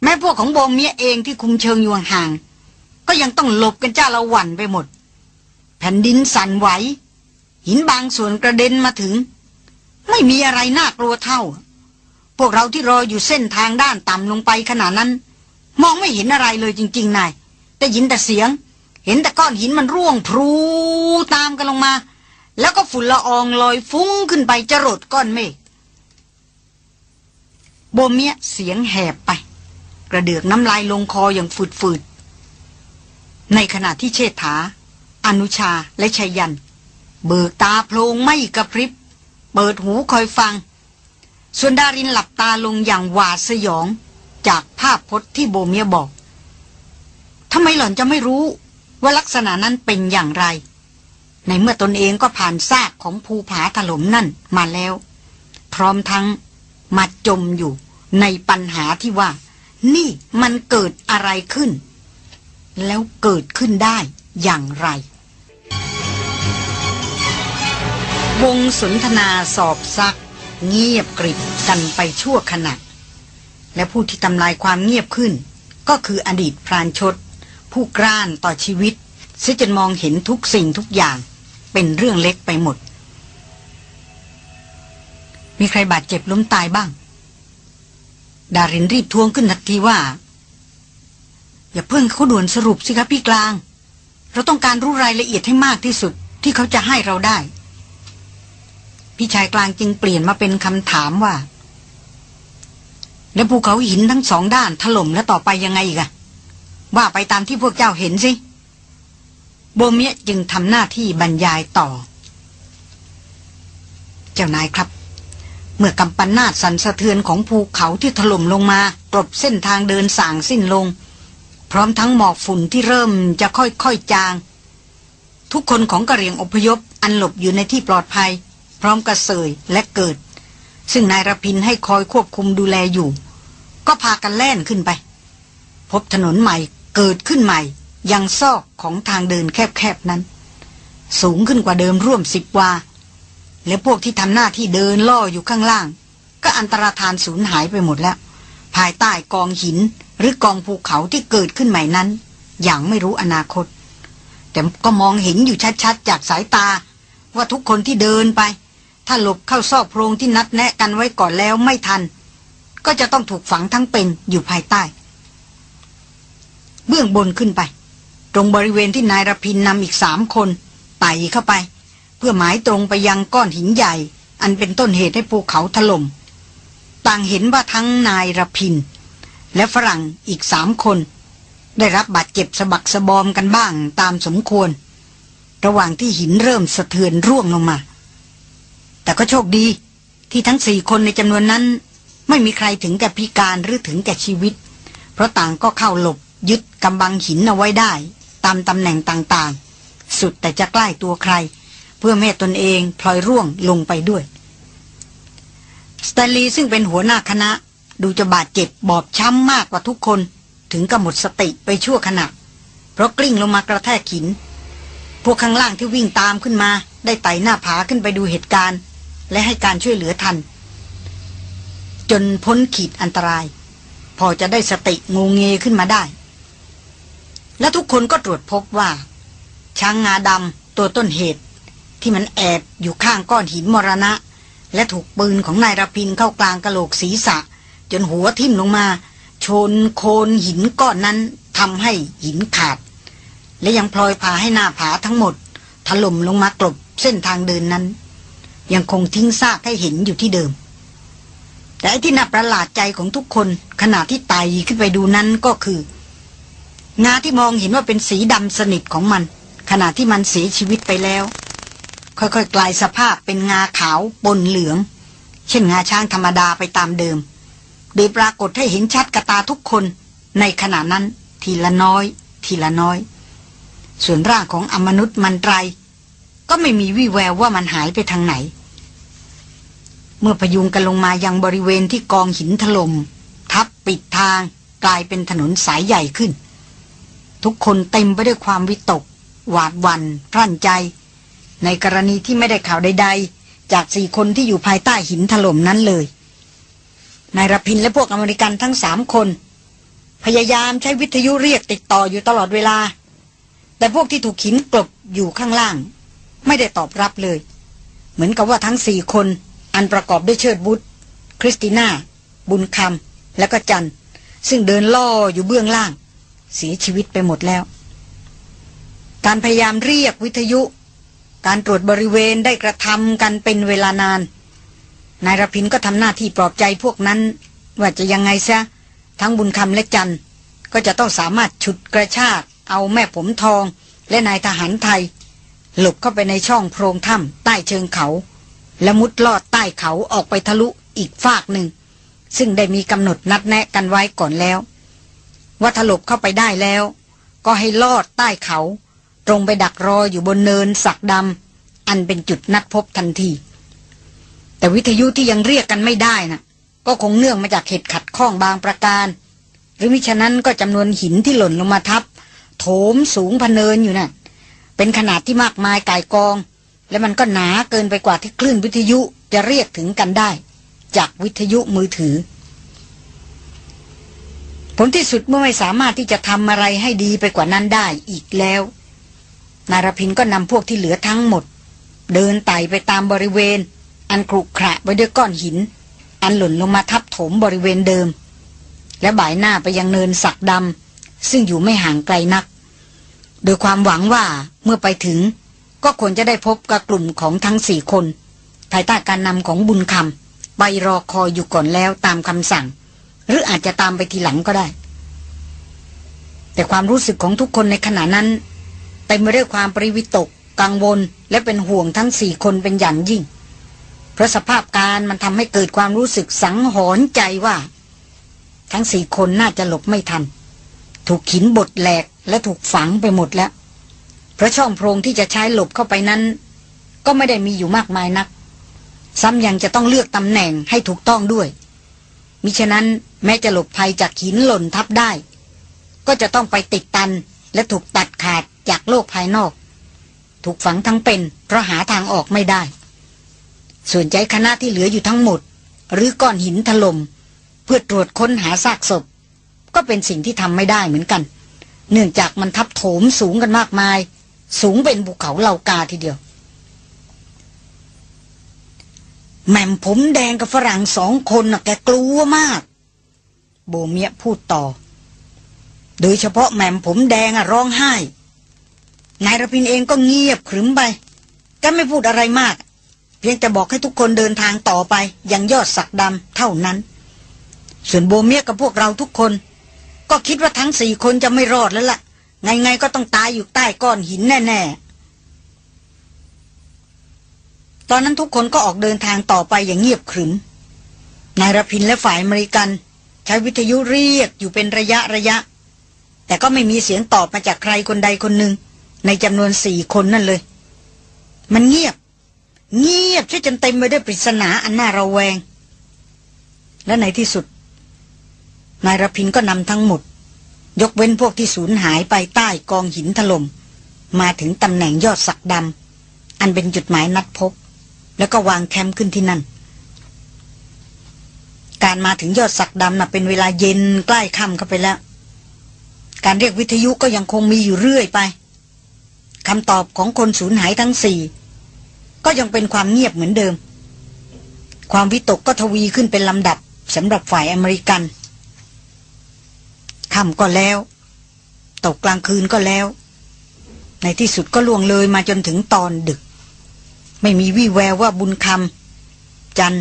Speaker 1: แม้พวกของโบเมียเองที่คุมเชิงอยู่ห่าง ก็ยังต้องหลบกันจ้าละวันไปหมด แผ่นดินสั่นไหว หินบางส่วนกระเด็นมาถึง ไม่มีอะไรน่ากลัวเท่า พวกเราที่รออยู่เส้นทางด้านต่ำลงไปขนาดนั้น มองไม่เห็นอะไรเลยจริง ๆนายแต่ยินแต่เสียง เห็นแต่ก้อนหินมันร่วงพลูตามกันลงมา แล้วก็ฝุ่นละอองลอยฟุ้งขึ้นไปจรดก้อนเมฆโบเมียเสียงแหบไป กระเดือกน้ำลายลงคออย่างฝืดๆในขณะที่เชษฐา อนุชาและชัยยัน เบิกตาโพลงไม่กระพริบ เปิดหูคอยฟัง ส่วนดารินหลับตาลงอย่างหวาดสยอง จากภาพพจน์ที่โบเมียบอกทำไมหล่อนจะไม่รู้ว่าลักษณะนั้นเป็นอย่างไร ในเมื่อตนเองก็ผ่านซากของภูผาถล่มนั่นมาแล้ว พร้อมทั้งมาจมอยู่ในปัญหาที่ว่า นี่มันเกิดอะไรขึ้น แล้วเกิดขึ้นได้อย่างไร วงสนทนาสอบซัก เงียบกริบกันไปชั่วขณะ และผู้ที่ทำลายความเงียบขึ้น ก็คืออดีตพรานชด ผู้กล้านต่อชีวิตซึ่งจะมองเห็นทุกสิ่งทุกอย่างเป็นเรื่องเล็กไปหมด มีใครบาดเจ็บล้มตายบ้าง ดารินรีบทวงขึ้นทันทีว่า อย่าเพิ่งเขาด่วนสรุปสิครับพี่กลาง เราต้องการรู้รายละเอียดให้มากที่สุดที่เขาจะให้เราได้ พี่ชายกลางจึงเปลี่ยนมาเป็นคำถามว่า แล้วภูเขาหินทั้งสองด้านถล่มแล้วต่อไปยังไงอีกอะว่าไปตามที่พวกเจ้าเห็นสิ โบเมียจึงทำหน้าที่บรรยายต่อ เจ้านายครับ เมื่อกำปันนาดสันสะเทือนของภูเขาที่ถล่มลงมากลบเส้นทางเดินส่างสิ้นลง พร้อมทั้งหมอกฝุ่นที่เริ่มจะค่อยๆจาง ทุกคนของกระเรียงอพยพอันหลบอยู่ในที่ปลอดภัย ร้อมกระเสยและเกิด ซึ่งนายรพินให้คอยควบคุมดูแลอยู่ ก็พากันแล่นขึ้นไป พบถนนใหม่เกิดขึ้นใหม่ ยังซอกของทางเดินแคบๆนั้น สูงขึ้นกว่าเดิมร่วมสิบวา และพวกที่ทำหน้าที่เดินล่ออยู่ข้างล่าง ก็อันตรธานสูญหายไปหมดแล้ว ภายใต้กองหินหรือกองภูเขาที่เกิดขึ้นใหม่นั้น อย่างไม่รู้อนาคต แต่ก็มองเห็นอยู่ชัดๆ จากสายตาว่าทุกคนที่เดินไป ถ้าหลบเข้าซอกโพรงที่นัดแนะกันไว้ก่อนแล้วไม่ทัน ก็จะต้องถูกฝังทั้งเป็นอยู่ภายใต้ เบื้องบนขึ้นไป ตรงบริเวณที่นายรพินนำอีกสามคนไต่เข้าไป เพื่อหมายตรงไปยังก้อนหินใหญ่ อันเป็นต้นเหตุให้ภูเขาถลม่มต่างเห็นว่าทั้งนายรพิน และฝรั่งอีกสามคน ได้รับบาดเจ็บสะบักสะบอมกันบ้างตามสมควร ระหว่างที่หินเริ่มสะเทือนร่วงลงมา แต่ก็โชคดีที่ทั้งสี่คนในจำนวนนั้น ไม่มีใครถึงแก่พิการหรือถึงแก่ชีวิต เพราะต่างก็เข้าหลบยึดกำบังหินเอาไว้ได้ ตามตำแหน่งต่างๆ สุดแต่จะใกล้ตัวใคร เพื่อแม่ตนเองพลอยร่วงลงไปด้วยสแตนลีย์ซึ่งเป็นหัวหน้าคณะ ดูจะบาดเจ็บบอบช้ำมากกว่าทุกคนถึงกับหมดสติไปชั่วขณะเพราะกลิ้งลงมากระแทกหิน พวกข้างล่างที่วิ่งตามขึ้นมา ได้ไต่หน้าผาขึ้นไปดูเหตุการณ์ และให้การช่วยเหลือทัน จนพ้นขีดอันตราย พอจะได้สติงูเงขึ้นมาได้ และทุกคนก็ตรวจพบว่า ช้างงาดำตัวต้นเหตุ ที่มันแอบอยู่ข้างก้อนหินมรณะ และถูกปืนของนายรพินเข้ากลางกะโหลกศีรษะ จนหัวทิ่มลงมา ชนโคนหินก้อนนั้นทำให้หินขาด และยังพลอยพาให้หน้าผาทั้งหมดถล่มลงมากลบเส้นทางเดินนั้น ยังคงทิ้งซากให้เห็นอยู่ที่เดิม แต่ที่น่าประหลาดใจของทุกคนขณะที่ไต่ขึ้นไปดูนั้นก็คืองาที่มองเห็นว่าเป็นสีดำสนิทของมัน ขณะที่มันเสียชีวิตไปแล้ว ค่อยๆกลายสภาพเป็นงาขาวปนเหลือง เช่นงาช้างธรรมดาไปตามเดิม โดยปรากฏให้เห็นชัดกระตาทุกคนในขณะนั้นทีละน้อย ทีละน้อย ส่วนร่างของอมนุษย์มันไตร ก็ไม่มีวี่แววว่ามันหายไปทางไหน เมื่อพยุงกันลงมายังบริเวณที่กองหินถลม่มทับปิดทางกลายเป็นถนนสายใหญ่ขึ้น ทุกคนเต็มไปด้วยความวิตก หวาดวันพรั่นใจ ในกรณีที่ไม่ได้ข่าวใด ๆ จากสี่คนที่อยู่ภายใต้หินถล่มนั้นเลยนายรพินและพวกอเมริกันทั้งสามคน พยายามใช้วิทยุเรียกติดต่ออยู่ตลอดเวลา แต่พวกที่ถูกหินกลบอยู่ข้างล่าง ไม่ได้ตอบรับเลย เหมือนกับว่าทั้งสี่คนอันประกอบด้วยเชิดบุตรคริสติน่า บุญคำและก็จัน ซึ่งเดินล่ออยู่เบื้องล่าง เสียชีวิตไปหมดแล้ว การพยายามเรียกวิทยุ การตรวจบริเวณได้กระทำกันเป็นเวลานาน นายรพินก็ทำหน้าที่ปลอบใจพวกนั้น ว่าจะยังไงซะ ทั้งบุญคำและจันก็จะต้องสามารถฉุดกระชากเอาแม่ผมทอง และนายทหารไทย หลบเข้าไปในช่องโพรงถ้ำใต้เชิงเขา และมุดลอดใต้เขาออกไปทะลุอีกฝากหนึ่ง ซึ่งได้มีกำหนดนัดแนะกันไว้ก่อนแล้ว ว่าถลบเข้าไปได้แล้ว ก็ให้ลอดใต้เขา ตรงไปดักรออยู่บนเนินสักดำอันเป็นจุดนัดพบทันที แต่วิทยุที่ยังเรียกกันไม่ได้นะ่ะ ก็คงเนื่องมาจากเหตุขัดข้องบางประการ หรือมิฉะนั้นก็จำนวนหินที่หล่นลงมาทับ โถมสูงพเนินอยู่นะ่ะ เป็นขนาดที่มากมายกายกอง และมันก็หนาเกินไปกว่าที่คลื่นวิทยุจะเรียกถึงกันได้ จากวิทยุมือถือ ผลที่สุดเมื่อไม่สามารถที่จะทำอะไรให้ดีไปกว่านั้นได้อีกแล้ว นารพินก็นำพวกที่เหลือทั้งหมด เดินไต่ไปตามบริเวณ อันครุขระไปด้วยก้อนหิน อันหล่นลงมาทับถมบริเวณเดิม และบ่ายหน้าไปยังเนินสักดำซึ่งอยู่ไม่ห่างไกลนัก โดยความหวังว่าเมื่อไปถึง ก็ควรจะได้พบกับกลุ่มของทั้งสี่คน ภายใต้การนำของบุญคำไปรอคอยอยู่ก่อนแล้วตามคำสั่ง หรืออาจจะตามไปทีหลังก็ได้ แต่ความรู้สึกของทุกคนในขณะนั้นเต็ไมไปด้วยความปริวิตก กังวลและเป็นห่วงทั้งสี่คนเป็นอย่างยิ่ง เพราะสภาพการมันทำให้เกิดความรู้สึกสังหรณ์ใจว่า ทั้งสี่คนน่าจะหลบไม่ทัน ถูกขินบดแหลก และถูกฝังไปหมดแล้ว เพราะช่องโพรงที่จะใช้หลบเข้าไปนั้น ก็ไม่ได้มีอยู่มากมายนัก ซ้ำยังจะต้องเลือกตำแหน่งให้ถูกต้องด้วย มิฉะนั้นแม้จะหลบภัยจากหินหล่นทับได้ ก็จะต้องไปติดตันและถูกตัดขาดจากโลกภายนอก ถูกฝังทั้งเป็นเพราะหาทางออกไม่ได้ ส่วนใจคณะที่เหลืออยู่ทั้งหมด หรือก้อนหินถลม่มเพื่อตรวจค้นหาซากศพ ก็เป็นสิ่งที่ทำไม่ได้เหมือนกัน เนื่องจากมันทับโถมสูงกันมากมาย สูงเป็นภูเขาเหล่ากาทีเดียว แม่มผมแดงกับฝรั่งสองคนน่ะแกกลัวมาก โบเมียพูดต่อ โดยเฉพาะแม่มผมแดงอะร้องไห้ นายรพินเองก็เงียบขรึมไปก็ไม่พูดอะไรมาก เพียงแต่บอกให้ทุกคนเดินทางต่อไปยังยอดสักดำเท่านั้น ส่วนโบเมียกับพวกเราทุกคน ก็คิดว่าทั้งสี่คนจะไม่รอดแล้วละ่ะ ไงๆก็ต้องตายอยู่ใต้ก้อนหินแน่ ๆ ตอนนั้นทุกคนก็ออกเดินทางต่อไปอย่างเงียบขรึม นายรพินและฝ่ายอเมริกัน ใช้วิทยุเรียกอยู่เป็นระยะระยะ แต่ก็ไม่มีเสียงตอบมาจากใครคนใดคนหนึ่ง ในจำนวนสี่คนนั่นเลย มันเงียบ เงียบช่จนเต็มไปด้วยปริศนาอันน่าระแวง และในที่สุด นายรพินก็นำทั้งหมด ยกเว้นพวกที่สูญหายไปใต้กองหินถลม่มมาถึงตำแหน่งยอดสักดำอันเป็นจุดหมายนัดพบ แล้วก็วางแคมป์ขึ้นที่นั่น การมาถึงยอดสักดำน่ะเป็นเวลาเย็นใกล้ค่ำเข้าไปแล้ว การเรียกวิทยุก็ยังคงมีอยู่เรื่อยไปคำตอบของคนสูญหายทั้งสี่ก็ยังเป็นความเงียบเหมือนเดิม ความวิตกก็ทวีขึ้นเป็นลำดับสำหรับฝ่ายอเมริกัน ค่ำก็แล้ว ตกกลางคืนก็แล้ว ในที่สุดก็ล่วงเลยมาจนถึงตอนดึก ไม่มีวี่แววว่าบุญคำจัน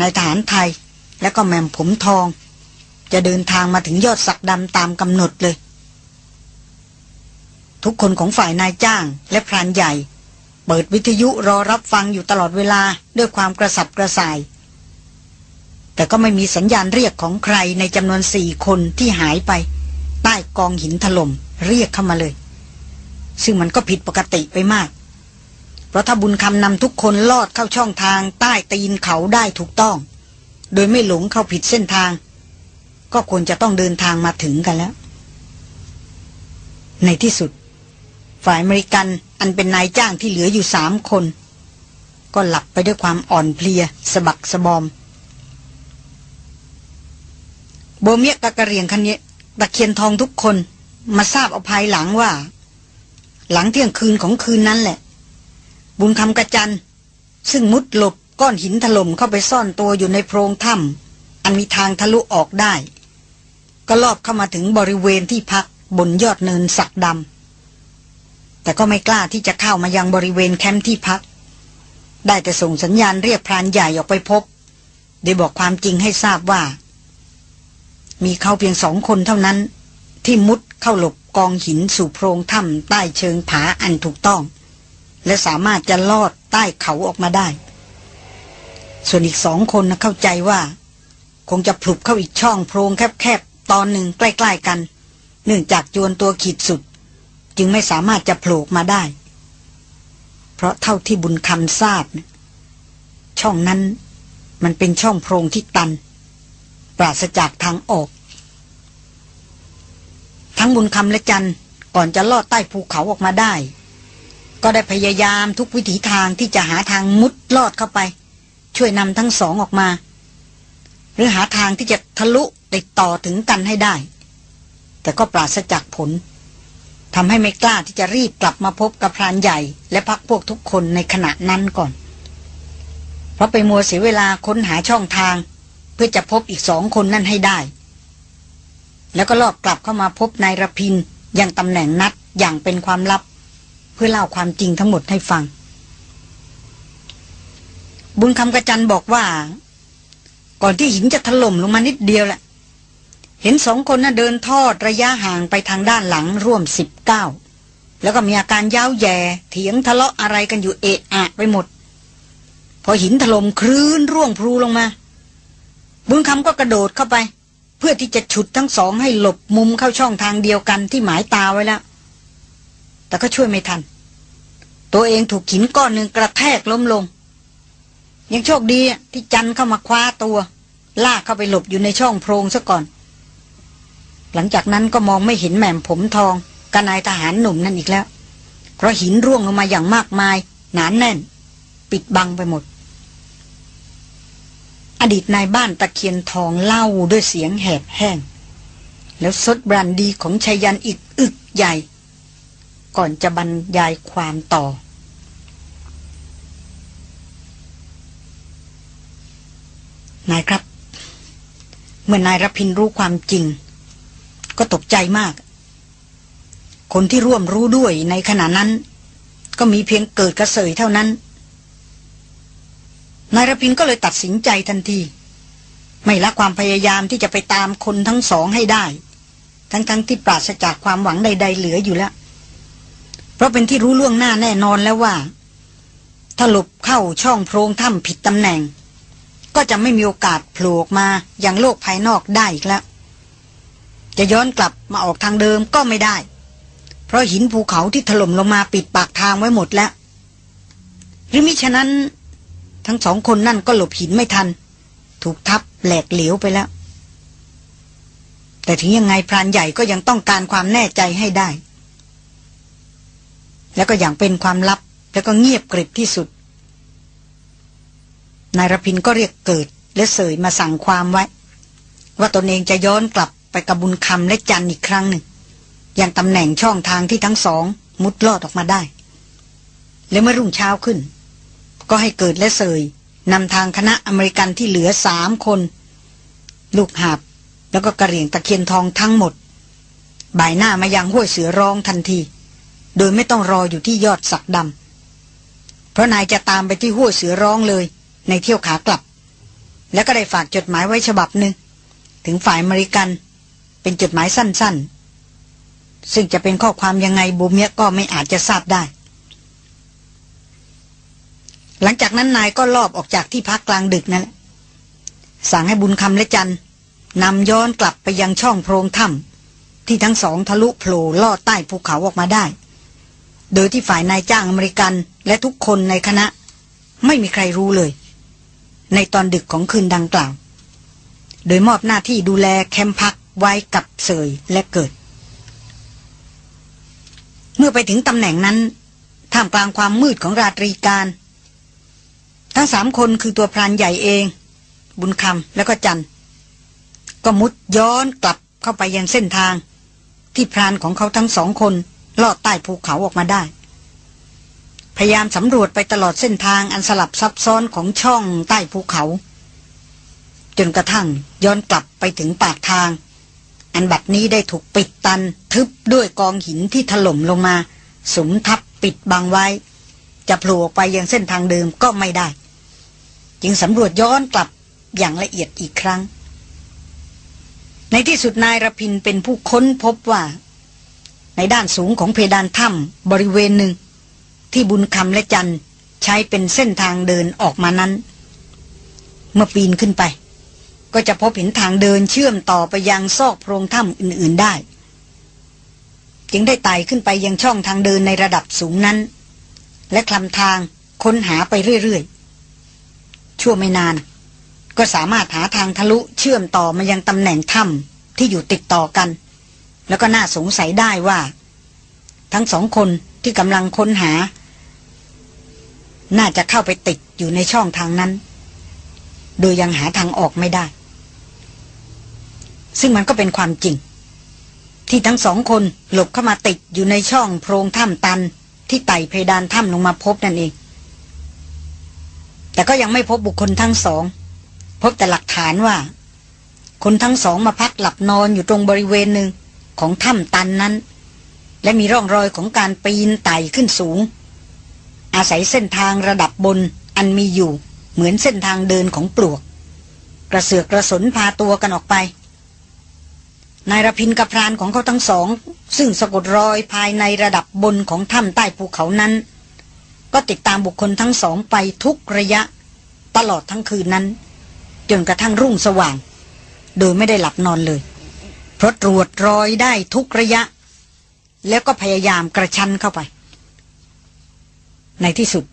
Speaker 1: นายทหารไทย และก็แม่มผมทอง จะเดินทางมาถึงยอดสักดำตามกำหนดเลย ทุกคนของฝ่ายนายจ้างและพรานใหญ่ เปิดวิทยุรอรับฟังอยู่ตลอดเวลาด้วยความกระสับกระส่าย แต่ก็ไม่มีสัญญาณเรียกของใครในจำนวนสี่คนที่หายไป ใต้กองหินถล่มเรียกเข้ามาเลย ซึ่งมันก็ผิดปกติไปมาก เพราะถ้าบุญคำนำทุกคนลอดเข้าช่องทางใต้ตีนเขาได้ถูกต้อง โดยไม่หลงเข้าผิดเส้นทาง ก็ควรจะต้องเดินทางมาถึงกันแล้ว ในที่สุด ฝ่ายอเมริกันอันเป็นนายจ้างที่เหลืออยู่สามคน ก็หลับไปด้วยความอ่อนเพลียสะบักสะบอม โบเมียกกระเรียงคันนี้ตะเคียนทองทุกคนมาทราบเอาภายหลังว่า หลังเที่ยงคืนของคืนนั้นแหละ บุญคำกระจัน ซึ่งมุดหลบก้อนหินถล่มเข้าไปซ่อนตัวอยู่ในโพรงถ้ำอันมีทางทะลุออกได้ ก็ลอบเข้ามาถึงบริเวณที่พักบนยอดเนินสักดำแต่ก็ไม่กล้าที่จะเข้ามายังบริเวณแคมป์ที่พัก ได้แต่ส่งสัญญาณเรียกพรานใหญ่ออกไปพบ โดยบอกความจริงให้ทราบว่า มีเขาเพียงสองคนเท่านั้น ที่มุดเข้าหลบกองหินสู่โพรงถ้ำใต้เชิงผาอันถูกต้อง และสามารถจะลอดใต้เขาออกมาได้ ส่วนอีกสองคนนะเข้าใจว่า คงจะผลุบเข้าอีกช่องโพรงแคบๆ ตอนหนึ่งใกล้ๆกัน เนื่องจากจวนตัวขีดสุด จึงไม่สามารถจะโผล่มาได้ เพราะเท่าที่บุญคำทราบ ช่องนั้นมันเป็นช่องโพรงที่ตัน ปราศจากทางออก ทั้งบุญคำและจันก่อนจะลอดใต้ภูเขาออกมาได้ ก็ได้พยายามทุกวิถีทางที่จะหาทางมุดลอดเข้าไป ช่วยนำทั้งสองออกมา หรือหาทางที่จะทะลุติดต่อถึงกันให้ได้ แต่ก็ปราศจากผลทำให้ไม่กล้าที่จะรีบกลับมาพบกับพรานใหญ่ และพักพวกทุกคนในขณะนั้นก่อน เพราะไปมัวเสียเวลาค้นหาช่องทาง พื่อจะพบอีกสองคนนั่นให้ได้ แล้วก็ลอบกลับเข้ามาพบนายรพินยังตำแหน่งนัดอย่างเป็นความลับ เพื่อเล่าความจริงทั้งหมดให้ฟัง บุญคำกระจันบอกว่า ก่อนที่หินจะถล่มลงมานิดเดียวแหละเห็นสองคนน่ะเดินทอดระยะห่างไปทางด้านหลังร่วมสิบเก้าแล้วก็มีอาการย้าวแย่เถียงทะเลาะอะไรกันอยู่เอะอะไปหมด พอหินถล่มคลื่นร่วงพลูลงมา บุญคำก็กระโดดเข้าไป เพื่อที่จะฉุดทั้งสองให้หลบมุมเข้าช่องทางเดียวกันที่หมายตาไว้แล้ว แต่ก็ช่วยไม่ทัน ตัวเองถูกหินก้อนหนึ่งกระแทกล้มลง ยังโชคดีที่จันเข้ามาคว้าตัว ลากเข้าไปหลบอยู่ในช่องโพรงซะก่อน หลังจากนั้นก็มองไม่เห็นแหม่มผมทองกับนายทหารหนุ่มนั่นอีกแล้ว เพราะหินร่วงลงมาอย่างมากมาย หนานแน่น ปิดบังไปหมด อดีตนายบ้านตะเคียนทองเล่าด้วยเสียงแหบแห้ง แล้วซดบรันดีของชายันอีกอึกใหญ่ ก่อนจะบรรยายความต่อ นายครับ เมื่อนายรพินรู้ความจริง ก็ตกใจมาก คนที่ร่วมรู้ด้วยในขณะนั้น ก็มีเพียงเกิดกระเสยเท่านั้น นายรพินก็เลยตัดสินใจทันที ไม่ละความพยายามที่จะไปตามคนทั้งสองให้ได้ ทั้งๆทที่ปราศจากความหวังใด ๆ เหลืออยู่แล้ว เพราะเป็นที่รู้ล่วงหน้าแน่นอนแล้วว่า ถ้าหลบเข้าช่องโพรงถ้ำผิดตำแหน่ง ก็จะไม่มีโอกาสโผล่ออกมาอย่างโลกภายนอกได้อีกแล้ว จะย้อนกลับมาออกทางเดิมก็ไม่ได้ เพราะหินภูเขาที่ถล่มลงมาปิดปากทางไว้หมดแล้ว หรือมิฉะนั้น ทั้งสองคนนั่นก็หลบหินไม่ทัน ถูกทับแหลกเหลวไปแล้ว แต่ถึงยังไงพรานใหญ่ก็ยังต้องการความแน่ใจให้ได้ แล้วก็อย่างเป็นความลับแล้วก็เงียบกริบที่สุด นายรพินก็เรียกเกิดและเสยมาสั่งความไว้ ว่าตนเองจะย้อนกลับไปกับบุญคำและจันอีกครั้งหนึ่งอย่างตำแหน่งช่องทางที่ทั้งสองมุดลอดออกมาได้ แล้วเมื่อรุ่งเช้าขึ้น ก็ให้เกิดและเสยนำทางคณะอเมริกันที่เหลือสามคน ลูกหาบแล้วก็กระเหรี่ยงตะเคียนทองทั้งหมด บ่ายหน้ามายังห้วยเสือร้องทันที โดยไม่ต้องรออยู่ที่ยอดสักดำเพราะนายจะตามไปที่ห้วยเสือร้องเลย ในเที่ยวขากลับ แล้วก็ได้ฝากจดหมายไว้ฉบับหนึ่งถึงฝ่ายอเมริกัน เป็นจดหมายสั้นๆ ซึ่งจะเป็นข้อความยังไงบูมเมียก็ไม่อาจจะทราบได้ หลังจากนั้นนายก็ลอบออกจากที่พักกลางดึกนั่นแหละสั่งให้บุญคำและจันนำย้อนกลับไปยังช่องโพรงถ้ำที่ทั้งสองทะลุโผล่ลอดใต้ภูเขาออกมาได้ โดยที่ฝ่ายนายจ้างอเมริกันและทุกคนในคณะ ไม่มีใครรู้เลย ในตอนดึกของคืนดังกล่าว โดยมอบหน้าที่ดูแลแคมป์พักไว้กับเสยและเกิด เมื่อไปถึงตำแหน่งนั้นท่ามกลางความมืดของราตรีการ ทั้งสามคนคือตัวพรานใหญ่เอง บุญคำแล้วก็จันก็มุดย้อนกลับเข้าไปยังเส้นทาง ที่พรานของเขาทั้งสองคนลอดใต้ภูเขาออกมาได้ พยายามสำรวจไปตลอดเส้นทางอันสลับซับซ้อนของช่องใต้ภูเขา จนกระทั่งย้อนกลับไปถึงปากทาง อันบัดนี้ได้ถูกปิดตันทึบด้วยกองหินที่ถล่มลงมาสมทับปิดบังไว้ จะโผล่ไปยังเส้นทางเดิมก็ไม่ได้ จึงสำรวจย้อนกลับอย่างละเอียดอีกครั้ง ในที่สุดนายรพินเป็นผู้ค้นพบว่า ในด้านสูงของเพดานถ้ำบริเวณหนึ่ง ที่บุญคำและจันใช้เป็นเส้นทางเดินออกมานั้น เมื่อปีนขึ้นไป ก็จะพบเห็นทางเดินเชื่อมต่อไปยังซอกโพรงถ้ำอื่น ๆได้ จึงได้ไต่ขึ้นไปยังช่องทางเดินในระดับสูงนั้น และคลำทางค้นหาไปเรื่อยๆ ชั่วไม่นาน ก็สามารถหาทางทะลุเชื่อมต่อมายังตำแหน่งถ้ำที่อยู่ติดต่อกัน แล้วก็น่าสงสัยได้ว่า ทั้งสองคนที่กำลังค้นหา น่าจะเข้าไปติดอยู่ในช่องทางนั้น โดยยังหาทางออกไม่ได้ ซึ่งมันก็เป็นความจริง ที่ทั้งสองคนหลบเข้ามาติดอยู่ในช่องโพรงถ้ำตันที่ไต่เพดานถ้ำลงมาพบนั่นเอง แต่ก็ยังไม่พบบุคคลทั้งสอง พบแต่หลักฐานว่า คนทั้งสองมาพักหลับนอนอยู่ตรงบริเวณหนึ่งของถ้ำตันนั้น และมีร่องรอยของการปีนไต่ขึ้นสูง อาศัยเส้นทางระดับบนอันมีอยู่ เหมือนเส้นทางเดินของปลวก กระเสือกกระสนพาตัวกันออกไป นายรพินกับพรานของเขาทั้งสอง ซึ่งสะกดรอยภายในระดับบนของถ้ำใต้ภูเขานั้น ก็ติดตามบุคคลทั้งสองไปทุกระยะ ตลอดทั้งคืนนั้น จนกระทั่งรุ่งสว่าง โดยไม่ได้หลับนอนเลย เพราะตรวจรอยได้ทุกระยะ แล้วก็พยายามกระชั้นเข้าไป ในที่สุด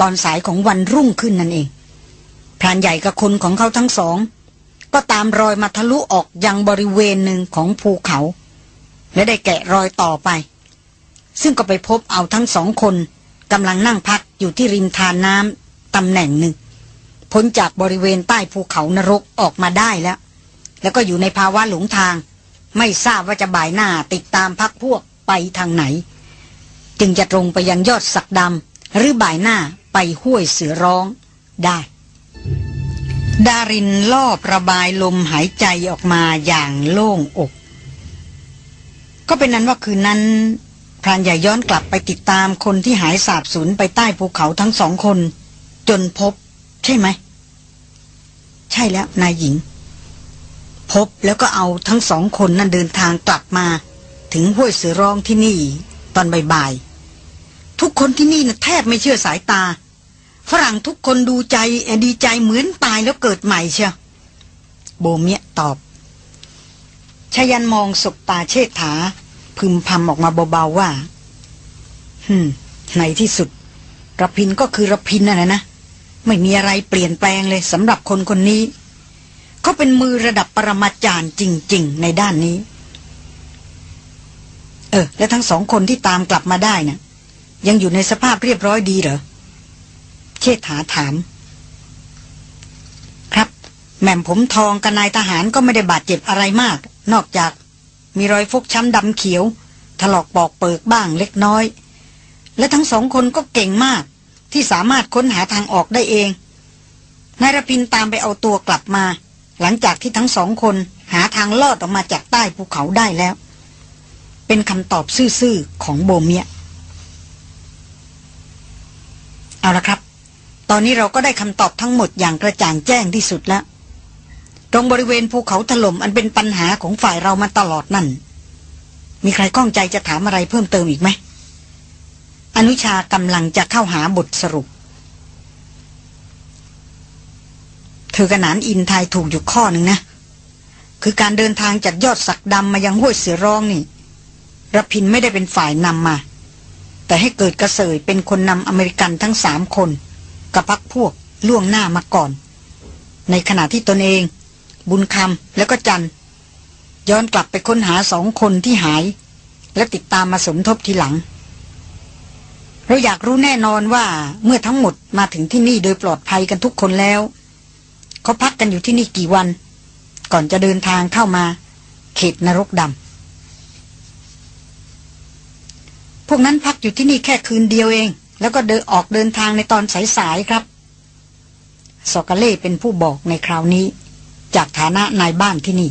Speaker 1: ตอนสายของวันรุ่งขึ้นนั่นเองพรานใหญ่กับคนของเขาทั้งสอง ก็ตามรอยมาทะลุออกยังบริเวณหนึ่งของภูเขา และได้แกะรอยต่อไป ซึ่งก็ไปพบเอาทั้งสองคน กำลังนั่งพักอยู่ที่ริมทานน้ำตำแหน่งหนึ่ง พ้นจากบริเวณใต้ภูเขานรกออกมาได้แล้ว แล้วก็อยู่ในภาวะหลงทาง ไม่ทราบว่าจะบ่ายหน้าติดตามพักพวกไปทางไหน จึงจะตรงไปยังยอดสักดำหรือบ่ายหน้าไปห้วยเสือร้องได้ ดารินลอบระบายลมหายใจออกมาอย่างโล่งอก ก็เป็นนั้นว่าคืนนั้น พรานใหญ่ย้อนกลับไปติดตามคนที่หายสาบสูญไปใต้ภูเขาทั้งสองคน จนพบ ใช่ไหม ใช่แล้วนายหญิง พบแล้วก็เอาทั้งสองคนนั้นเดินทางกลับมา ถึงห้วยเสือร้องที่นี่ ตอนบ่ายๆทุกคนที่นี่นะแทบไม่เชื่อสายตา ฝรั่งทุกคนดูใจดีใจเหมือนตายแล้วเกิดใหม่เชียวโบเมียตอบชยันมองศบตาเชษฐา พึมพำออกมาเบาๆว่าฮึมในที่สุดระพินก็คือระพินน่ะนะ ไม่มีอะไรเปลี่ยนแปลงเลยสำหรับคนคนนี้ เขาเป็นมือระดับปรมาจารย์จริง ๆ ในด้านนี้ เออ และทั้งสองคนที่ตามกลับมาได้นะ่ะ ยังอยู่ในสภาพเรียบร้อยดีเหรอ เชษฐาถาม ครับ แม่มผมทองกับนายทหารก็ไม่ได้บาดเจ็บอะไรมาก นอกจาก มีรอยฟกช้ำดำเขียว ถลอกปอกเปิกบ้างเล็กน้อย และทั้งสองคนก็เก่งมาก ที่สามารถค้นหาทางออกได้เอง นายรพินตามไปเอาตัวกลับมา หลังจากที่ทั้งสองคนหาทางลอดออกมาจากใต้ภูเขาได้แล้ว เป็นคำตอบซื่อๆของโบเมีย เอาละครับ ตอนนี้เราก็ได้คำตอบทั้งหมดอย่างกระจ่างแจ้งที่สุดแล้ว ตรงบริเวณภูเขาถล่มอันเป็นปัญหาของฝ่ายเรามาตลอดนั่น มีใครก้องใจจะถามอะไรเพิ่มเติมอีกไหม อนุชากำลังจะเข้าหาบทสรุป เธอกระนานอินทายถูกอยู่ข้อหนึ่งนะ คือการเดินทางจากยอดสักดำมายังห้วยเสือร้องนี่รพินไม่ได้เป็นฝ่ายนำมา แต่ให้เกิดกระเสยเป็นคนนำอเมริกันทั้งสามคน กับพักพวกล่วงหน้ามาก่อน ในขณะที่ตนเอง บุญคำแล้วก็จันย้อนกลับไปค้นหาสองคนที่หาย และติดตามมาสมทบทีหลัง เราอยากรู้แน่นอนว่าเมื่อทั้งหมดมาถึงที่นี่โดยปลอดภัยกันทุกคนแล้ว เขาพักกันอยู่ที่นี่กี่วัน ก่อนจะเดินทางเข้ามา เขตนรกดำพวกนั้นพักอยู่ที่นี่แค่คืนเดียวเอง แล้วก็เดินออกเดินทางในตอนสายๆครับสกเล่เป็นผู้บอกในคราวนี้ จากฐานะนายบ้านที่นี่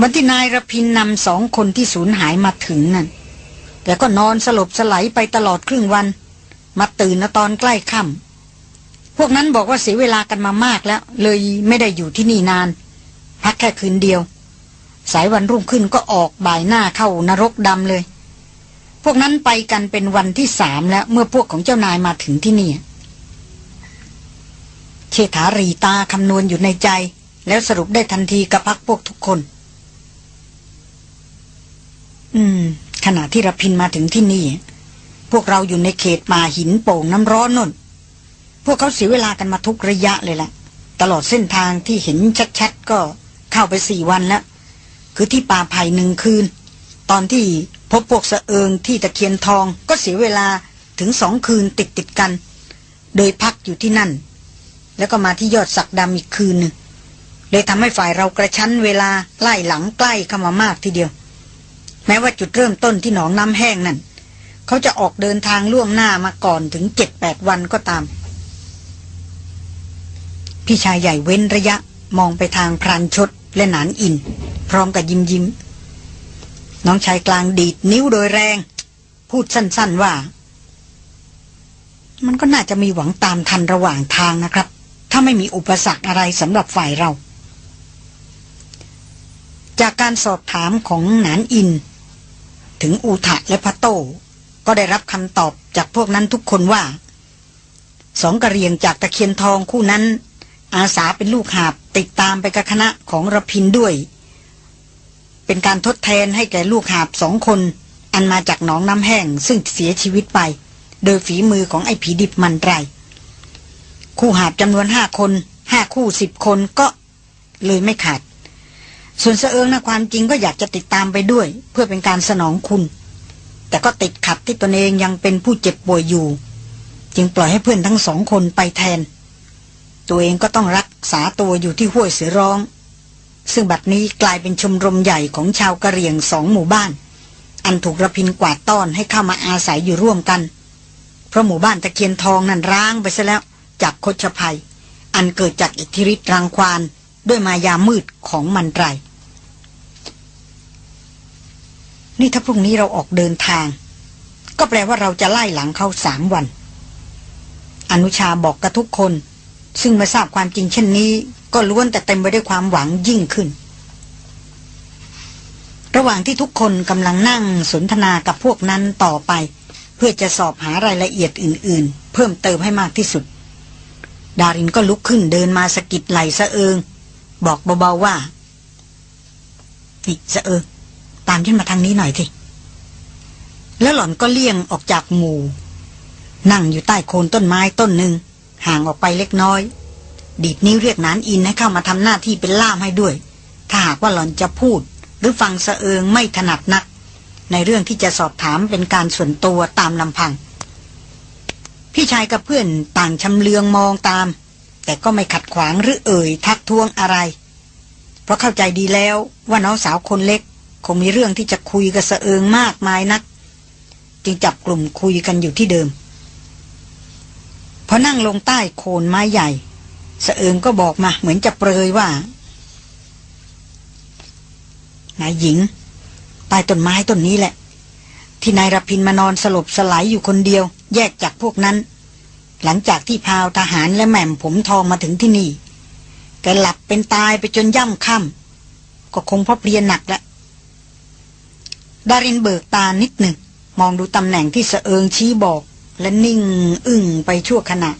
Speaker 1: วันที่นายรพินนำสองคนที่สูญหายมาถึงนั่นแต่ก็นอนสลบสลายไปตลอดครึ่งวัน มาตื่นตอนใกล้ค่ำพวกนั้นบอกว่าเสียเวลากันมามากแล้ว เลยไม่ได้อยู่ที่นี่นาน พักแค่คืนเดียว สายวันรุ่งขึ้นก็ออกบ่ายหน้าเข้านรกดำเลย พวกนั้นไปกันเป็นวันที่สามแล้ว เมื่อพวกของเจ้านายมาถึงที่นี่ ชษฐารีตาคำนวณอยู่ในใจ แล้วสรุปได้ทันทีกับพักพวกทุกคน อืม ขณะที่รพินมาถึงที่นี่ พวกเราอยู่ในเขตป่าหินโป่งน้ำร้อนนนพวกเขาเสียเวลากันมาทุกระยะเลยละตลอดเส้นทางที่เห็นชัดๆก็เข้าไปสี่วันแล้ว คือที่ป่าไผ่หนึ่งคืน ตอนที่พบพวกสะเอิงที่ตะเคียนทองก็เสียเวลาถึงสองคืนติดติดกัน โดยพักอยู่ที่นั่น แล้วก็มาที่ยอดสักดำอีกคืนหนึ่งเลยทำให้ฝ่ายเรากระชั้นเวลาไล่หลังใกล้เข้ามามากทีเดียว แม้ว่าจุดเริ่มต้นที่หนองน้ำแห้งนั่นเขาจะออกเดินทางล่วงหน้ามาก่อนถึงเจ็ดแปดวันก็ตาม พี่ชายใหญ่เว้นระยะมองไปทางพรานชดและหนานอิน พร้อมกับยิ้มยิ้ม น้องชายกลางดีดนิ้วโดยแรง พูดสั้น ๆว่า มันก็น่าจะมีหวังตามทันระหว่างทางนะครับ ถ้าไม่มีอุปสรรคอะไรสำหรับฝ่ายเรา จากการสอบถามของหนานอิน ถึงอูทะและพะโต ก็ได้รับคำตอบจากพวกนั้นทุกคนว่า สองกระเรียงจากตะเคียนทองคู่นั้น อาสาเป็นลูกหาบติดตามไปกับคณะของระพินด้วย เป็นการทดแทนให้แก่ลูกหาบสองคน อันมาจากหนองน้ำแห้งซึ่งเสียชีวิตไป โดยฝีมือของไอ้ผีดิบมันไร คู่หาบจำนวนห้าคนห้าคู่สิบคนก็เลยไม่ขาด ส่วนเสเอิงนะความจริงก็อยากจะติดตามไปด้วย เพื่อเป็นการสนองคุณ แต่ก็ติดขัดที่ตนเองยังเป็นผู้เจ็บป่วยอยู่ จึงปล่อยให้เพื่อนทั้งสองคนไปแทน ตัวเองก็ต้องรักษาตัวอยู่ที่ห้วยเสือร้อง ซึ่งบัดนี้กลายเป็นชมรมใหญ่ของชาวกะเหรี่ยงสองหมู่บ้าน อันถูกระพินกวาดต้อนให้เข้ามาอาศัยอยู่ร่วมกัน เพราะหมู่บ้านตะเคียนทองนั่นร้างไปซะแล้ว จากคชภัย อันเกิดจากอิทธิฤทธิ์รังควานด้วยมายามืดของมันไร นี่ถ้าพรุ่งนี้เราออกเดินทาง ก็แปลว่าเราจะไล่หลังเขาสามวัน อนุชาบอกกับทุกคน ซึ่งมาทราบความจริงเช่นนี้ ก็ล้วนแต่เต็มไปด้วยความหวังยิ่งขึ้น ระหว่างที่ทุกคนกำลังนั่งสนทนากับพวกนั้นต่อไป เพื่อจะสอบหารายละเอียดอื่น ๆ เพิ่มเติมให้มากที่สุด ดารินก็ลุกขึ้นเดินมาสกิดไหลสะเอิง บอกเบาๆว่านี่สะเอิงตามฉันมาทางนี้หน่อยทีแล้วหล่อนก็เลี่ยงออกจากหมู่ นั่งอยู่ใต้โคนต้นไม้ต้นหนึ่งห่างออกไปเล็กน้อย ดีดนิ้วเรียกนานอินให้เข้ามาทำหน้าที่เป็นล่ามให้ด้วย ถ้าหากว่าหล่อนจะพูด หรือฟังสะเอิงไม่ถนัดนัก ในเรื่องที่จะสอบถามเป็นการส่วนตัวตามลำพัง พี่ชายกับเพื่อนต่างชำเลืองมองตาม แต่ก็ไม่ขัดขวางหรือเอ่ยทักท้วงอะไร เพราะเข้าใจดีแล้วว่าน้องสาวคนเล็ก คงมีเรื่องที่จะคุยกับเสเอิงมากมายนัก จึงจับกลุ่มคุยกันอยู่ที่เดิมพอนั่งลงใต้โคนไม้ใหญ่เสเอิงก็บอกมาเหมือนจะเปรยว่านายหญิงใต้ต้นไม้ต้นนี้แหละ ที่นายรพินมานอนสลบสลายอยู่คนเดียว แยกจากพวกนั้น หลังจากที่พาวทหารและแหม่มผมทองมาถึงที่นี่ แกหลับเป็นตายไปจนย่ำค่ำก็คงเพราะเพลียหนักแล้วดารินเบิกตานิดหนึ่ง มองดูตำแหน่งที่เสเอิงชี้บอก และนิ่งอึ้งไปชั่วขณะ